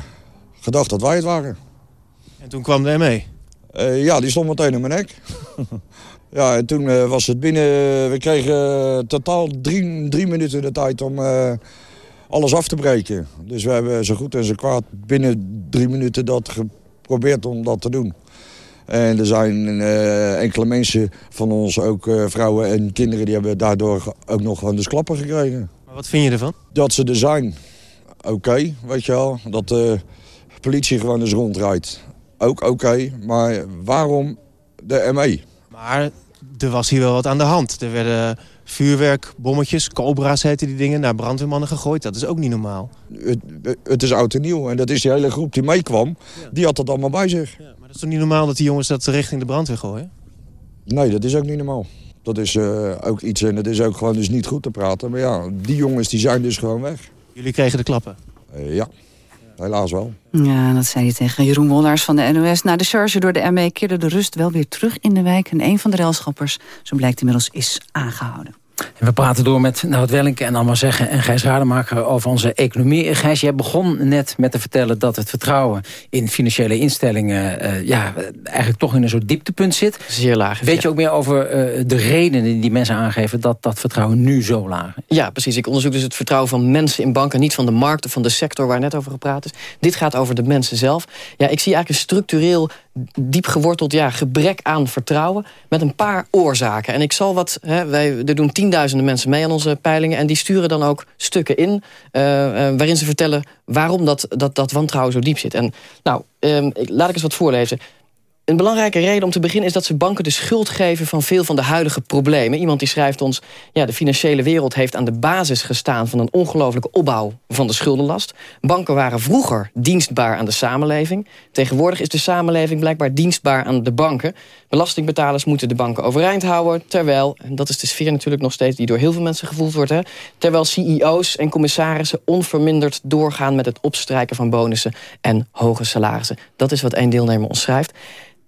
gedacht dat wij het waren. En toen kwam de ME? Eh, ja, die stond meteen in mijn nek. ja, en toen was het binnen... We kregen totaal drie, drie minuten de tijd om alles af te breken. Dus we hebben zo goed en zo kwaad binnen drie minuten dat geprobeerd om dat te doen. En er zijn eh, enkele mensen van ons, ook eh, vrouwen en kinderen... die hebben daardoor ook nog gewoon de klappen gekregen. Maar wat vind je ervan? Dat ze er zijn. Oké, weet je wel. Dat de politie gewoon eens rondrijdt. Ook oké. Maar waarom de ME? Maar er was hier wel wat aan de hand. Er werden vuurwerk, bommetjes, cobra's heten die dingen... naar brandweermannen gegooid. Dat is ook niet normaal. Het, het is oud en nieuw. En dat is die hele groep die meekwam. Die had dat allemaal bij zich. Dat is toch niet normaal dat die jongens dat richting de brandweer gooien? Nee, dat is ook niet normaal. Dat is eh, ook iets en het is ook gewoon dus niet goed te praten. Maar ja, die jongens die zijn dus gewoon weg. Jullie kregen de klappen? Eh, ja, helaas wel. Ja, dat zei hij tegen Jeroen Wollars van de NOS. Na de charge door de ME keerde de rust wel weer terug in de wijk... en een van de railschappers, zo blijkt inmiddels, is aangehouden. En we praten door met Nout Wellinke en allemaal zeggen en Gijs Rademaker over onze economie. Gijs, jij begon net met te vertellen dat het vertrouwen in financiële instellingen eh, ja, eigenlijk toch in een soort dieptepunt zit. Zeer laag. Weet je ook meer over eh, de redenen die mensen aangeven dat dat vertrouwen nu zo laag is? Ja, precies. Ik onderzoek dus het vertrouwen van mensen in banken... niet van de markt of van de sector waar net over gepraat is. Dit gaat over de mensen zelf. Ja, ik zie eigenlijk een structureel diep geworteld ja, gebrek aan vertrouwen... met een paar oorzaken. En ik zal wat... Hè, wij, er doen tienduizenden mensen mee aan onze peilingen... en die sturen dan ook stukken in... eh, eh, waarin ze vertellen waarom dat, dat, dat wantrouwen zo diep zit. En nou, ehm, ik, laat ik eens wat voorlezen. Een belangrijke reden om te beginnen is dat ze banken de schuld geven van veel van de huidige problemen. Iemand die schrijft ons, ja, de financiële wereld heeft aan de basis gestaan van een ongelofelijke opbouw van de schuldenlast. Banken waren vroeger dienstbaar aan de samenleving. Tegenwoordig is de samenleving blijkbaar dienstbaar aan de banken. Belastingbetalers moeten de banken overeind houden, terwijl, en dat is de sfeer natuurlijk nog steeds die door heel veel mensen gevoeld wordt, hè, terwijl CEO's en commissarissen onverminderd doorgaan met het opstrijken van bonussen en hoge salarissen. Dat is wat één deelnemer ons schrijft.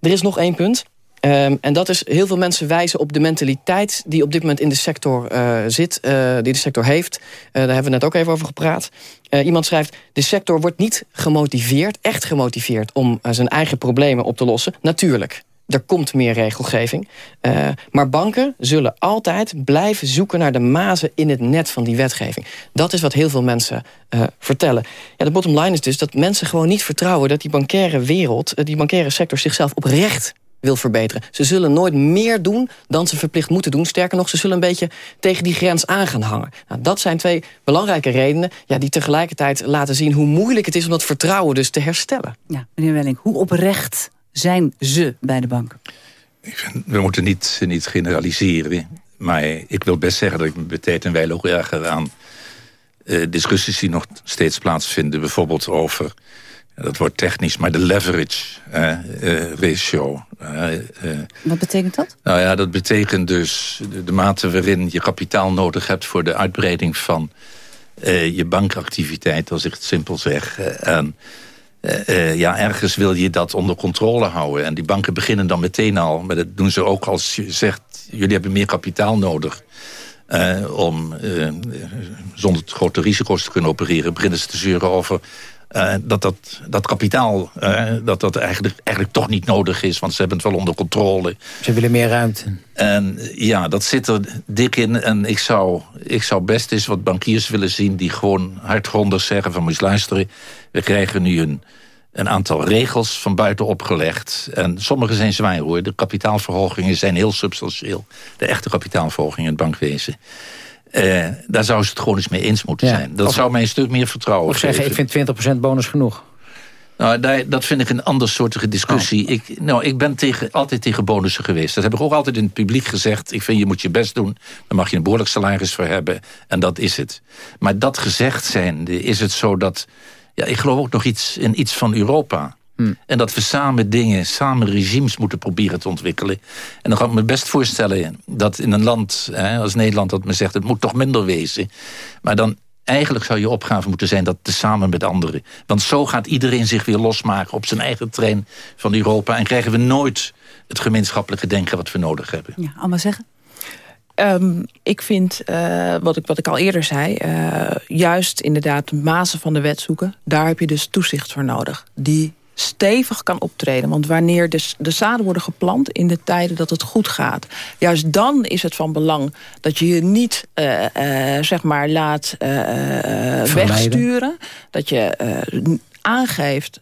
Er is nog één punt. Um, en dat is, heel veel mensen wijzen op de mentaliteit die op dit moment in de sector uh, zit, uh, die de sector heeft. Uh, daar hebben we net ook even over gepraat. iemand schrijft, de sector wordt niet gemotiveerd, echt gemotiveerd... om zijn eigen problemen op te lossen. Natuurlijk, er komt meer regelgeving. Uh, maar banken zullen altijd blijven zoeken naar de mazen in het net van die wetgeving. Dat is wat heel veel mensen uh, vertellen. Ja, de bottom line is dus dat mensen gewoon niet vertrouwen... dat die bankaire wereld, die bankaire sector zichzelf oprecht wil verbeteren. Ze zullen nooit meer doen dan ze verplicht moeten doen. Sterker nog, ze zullen een beetje tegen die grens aan gaan hangen. Nou, dat zijn twee belangrijke redenen... Ja, die tegelijkertijd laten zien hoe moeilijk het is... om dat vertrouwen dus te herstellen. Ja, meneer Welling, hoe oprecht zijn ze bij de bank? Ik vind, we moeten niet, niet generaliseren. Maar ik wil best zeggen dat ik me bij tijd en wijle ook erger aan... Uh, discussies die nog steeds plaatsvinden. Bijvoorbeeld over dat wordt technisch, maar de leverage uh, uh, ratio. Wat betekent dat? Nou ja, dat betekent dus de, de, mate waarin je kapitaal nodig hebt... voor de uitbreiding van je bankactiviteit, als ik het simpel zeg. en ja, ergens wil je dat onder controle houden. En die banken beginnen dan meteen al, maar dat doen ze ook als je zegt... jullie hebben meer kapitaal nodig. Uh, om uh, zonder grote risico's te kunnen opereren... beginnen ze te zeuren over uh, dat, dat dat kapitaal dat dat eigenlijk, eigenlijk toch niet nodig is... want ze hebben het wel onder controle. Ze willen meer ruimte. En ja, dat zit er dik in. En ik zou, ik zou best eens wat bankiers willen zien... die gewoon hardgrondig zeggen van... moet je luisteren, we krijgen nu een een aantal regels van buiten opgelegd. En sommige zijn zwaar hoor. De kapitaalverhogingen zijn heel substantieel. De echte kapitaalverhogingen in het bankwezen. Uh, daar zou ze het gewoon eens mee eens moeten ja. zijn. Dat of, zou mij een stuk meer vertrouwen of zeggen, geven. ik vind 20% bonus genoeg. Nou, daar, dat vind ik een andersoortige discussie. Oh. Ik, nou, ik ben tegen, altijd tegen bonussen geweest. Dat heb ik ook altijd in het publiek gezegd. Ik vind, je moet je best doen. Daar mag je een behoorlijk salaris voor hebben. En dat is het. Maar dat gezegd zijnde is het zo dat... Ja, ik geloof ook nog iets in iets van Europa. Hmm. En dat we samen dingen, samen regimes moeten proberen te ontwikkelen. En dan kan ik me best voorstellen dat in een land hè, als Nederland... dat men zegt, het moet toch minder wezen. Maar dan eigenlijk zou je opgave moeten zijn dat samen met anderen. Want zo gaat iedereen zich weer losmaken op zijn eigen trein van Europa... en krijgen we nooit het gemeenschappelijke denken wat we nodig hebben. Ja, allemaal zeggen? Ehm, ik vind, uh, wat, ik, wat ik al eerder zei... Uh, juist inderdaad de mazen van de wet zoeken... daar heb je dus toezicht voor nodig. Die stevig kan optreden. Want wanneer de, de zaden worden geplant in de tijden dat het goed gaat... juist dan is het van belang dat je je niet uh, uh, zeg maar laat uh, wegsturen. Dat je aangeeft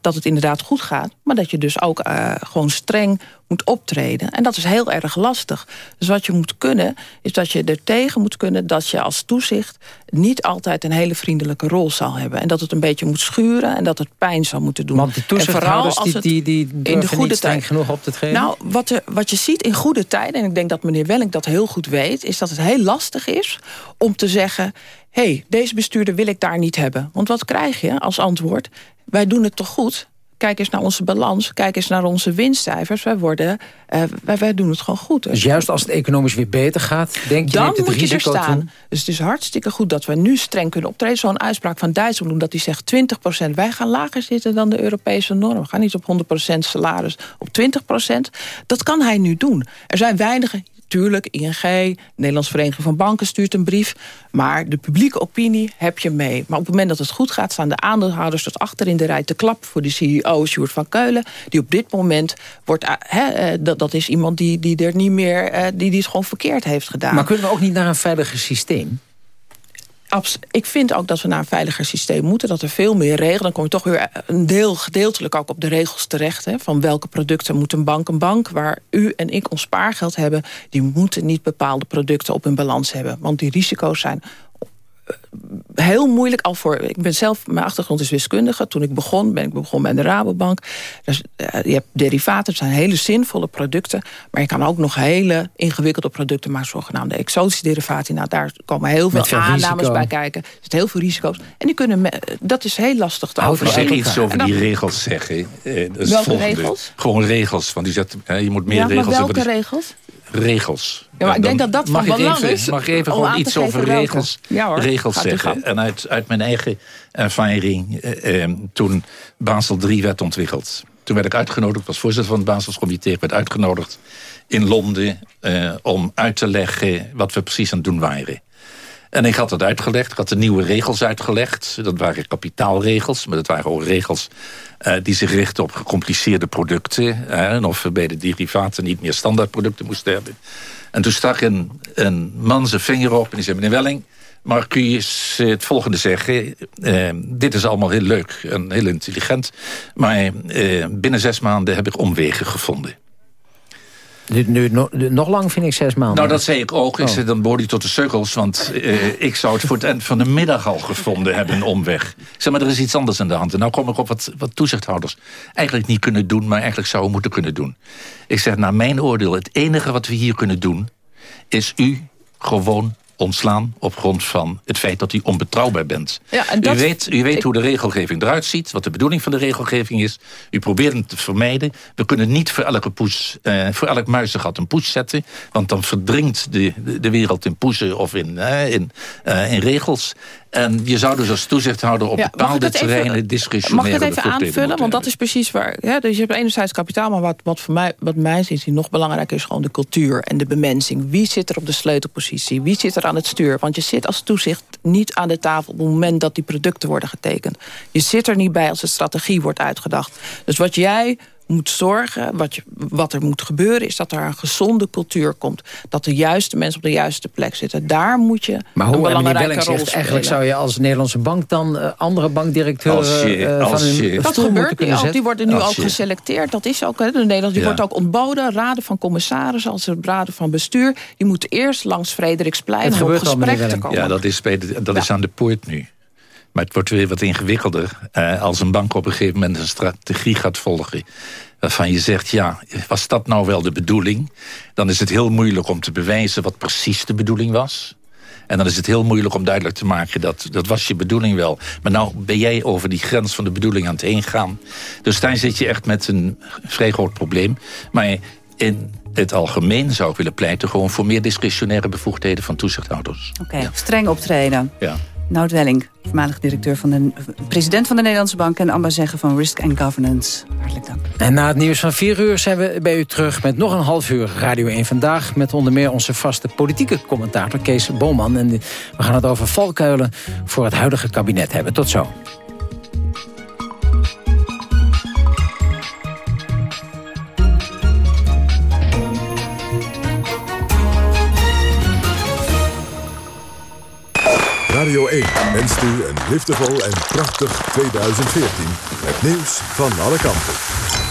dat het inderdaad goed gaat... maar dat je dus ook gewoon streng moet optreden. En dat is heel erg lastig. Dus wat je moet kunnen, is dat je er tegen moet kunnen... dat je als toezicht niet altijd een hele vriendelijke rol zal hebben. En dat het een beetje moet schuren en dat het pijn zal moeten doen. Want de toezichthouders die, die, die in de goede tijd genoeg op te treden? Nou, wat, er, wat je ziet in goede tijden... en ik denk dat meneer Welling dat heel goed weet... is dat het heel lastig is om te zeggen... hé, hey, deze bestuurder wil ik daar niet hebben. Want wat krijg je als antwoord? Wij doen het toch goed? Kijk eens naar onze balans. Kijk eens naar onze winstcijfers. Wij, worden, uh, wij, wij, doen het gewoon goed. Dus juist als het economisch weer beter gaat, denk je Dan het moet je er staan. Dus het is hartstikke goed dat we nu streng kunnen optreden. Zo'n uitspraak van Dijsselbloem dat hij zegt 20%. Wij gaan lager zitten dan de Europese norm. We gaan niet op 100% salaris, op 20%. Dat kan hij nu doen. Er zijn weinige Tuurlijk, ING, Nederlands Vereniging van Banken stuurt een brief. Maar de publieke opinie heb je mee. Maar op het moment dat het goed gaat... staan de aandeelhouders tot achter in de rij te klap... voor de CEO Sjoerd van Keulen. Die op dit moment wordt... He, dat, dat is iemand die, die er niet meer... die, die het gewoon verkeerd heeft gedaan. Maar kunnen we ook niet naar een veiliger systeem? Ik vind ook dat we naar een veiliger systeem moeten. Dat er veel meer regelen. Dan kom je toch weer een deel gedeeltelijk ook op de regels terecht. Hè, van welke producten moet een bank een bank. Waar u en ik ons spaargeld hebben. Die moeten niet bepaalde producten op hun balans hebben. Want die risico's zijn heel moeilijk al voor... Ik ben zelf, mijn achtergrond is wiskundige. Toen ik begon, ben ik begonnen bij de Rabobank. Dus, uh, je hebt derivaten, het zijn hele zinvolle producten. Maar je kan ook nog hele ingewikkelde producten maken. Zogenaamde exotische derivaten. Nou, daar komen heel veel, veel aannames risico. bij kijken. Er zitten heel veel risico's. En die kunnen dat is heel lastig te overzien. Ik iets over die regels zeggen. Eh, dat is welke regels? Gewoon regels. Want die zet, je moet meer ja, regels welke hebben. Regels? Ja, maar ik denk dat dat van belang even, is. Mag ik even gewoon iets over regels, ja, hoor, regels zeggen? En uit, uit mijn eigen ervaring, eh, eh, toen Basel 3 werd ontwikkeld. Toen werd ik uitgenodigd, ik was voorzitter van het Baselscomité. Ik werd uitgenodigd in Londen eh, om uit te leggen wat we precies aan het doen waren. En ik had het uitgelegd, ik had de nieuwe regels uitgelegd. Dat waren kapitaalregels, maar dat waren ook regels... Uh, die zich richten op gecompliceerde producten. En of we bij de derivaten niet meer standaardproducten moesten hebben. En toen stak een, een man zijn vinger op en die zei... meneer Welling, maar kun je het volgende zeggen? Uh, dit is allemaal heel leuk en heel intelligent. Maar binnen zes maanden heb ik omwegen gevonden. Nu, nu, nog, nog lang vind ik zes maanden. Nou, dat zei ik ook. Ik oh. zei, dan behoor tot de sukkels. Want uh, ik zou het voor het eind van de middag al gevonden hebben, een omweg. Zeg maar, er is iets anders aan de hand. En nou kom ik op wat, wat toezichthouders eigenlijk niet kunnen doen... maar eigenlijk zouden moeten kunnen doen. Ik zeg, naar mijn oordeel, het enige wat we hier kunnen doen... is u gewoon ontslaan op grond van het feit dat u onbetrouwbaar bent. Ja, en dat, u weet, u weet ik... hoe de regelgeving eruit ziet, wat de bedoeling van de regelgeving is. U probeert het te vermijden. We kunnen niet voor elke poes, uh, voor elk muizengat een poes zetten, want dan verdringt de, de, de wereld in poezen of in, uh, in, uh, in regels. En je zou dus als toezichthouder op ja, bepaalde terreinen discretionaire Mag ik het even aanvullen? Want dat is precies waar... Dus je hebt enerzijds kapitaal, maar wat, wat voor mij, wat mij is nog belangrijker is gewoon de cultuur en de bemensing. Wie zit er op de sleutelpositie? Wie zit er aan het stuur? Want je zit als toezicht niet aan de tafel op het moment dat die producten worden getekend. Je zit er niet bij als de strategie wordt uitgedacht. Dus wat jij moet zorgen, wat, je, wat er moet gebeuren... is dat er een gezonde cultuur komt. Dat de juiste mensen op de juiste plek zitten. Daar moet je maar hoe, een belangrijke rol. Zegt, eigenlijk zou je als Nederlandse bank dan uh, andere bankdirecteuren uh, van hun Dat gebeurt nu ook. Die worden nu ook geselecteerd. Dat is ook, hè, de Nederland, die ja. wordt ook ontboden. Raden van commissarissen, als raden van bestuur. Die moeten eerst langs Frederiksplein om op gesprek te komen. Ja, dat is, bij de, dat ja. is aan de poort nu. Maar het wordt weer wat ingewikkelder uh, als een bank op een gegeven moment een strategie gaat volgen waarvan je zegt, ja, was dat nou wel de bedoeling? Dan is het heel moeilijk om te bewijzen wat precies de bedoeling was. En dan is het heel moeilijk om duidelijk te maken dat dat was je bedoeling wel. Maar nou ben jij over die grens van de bedoeling aan het heen gaan. Dus daar zit je echt met een vrij groot probleem. Maar in het algemeen zou ik willen pleiten... gewoon voor meer discretionaire bevoegdheden van toezichthouders. Oké, okay, ja. streng optreden. Ja. Nout Welling, voormalig directeur van de, president van de Nederlandse Bank... en ambassadeur van Risk and Governance. Hartelijk dank. En na het nieuws van 4 uur zijn we bij u terug met nog een half uur Radio 1 Vandaag... met onder meer onze vaste politieke commentator Kees Boman. En we gaan het over valkuilen voor het huidige kabinet hebben. Tot zo. Radio 1 wenst u een liefdevol en prachtig 2014 met nieuws van alle kanten.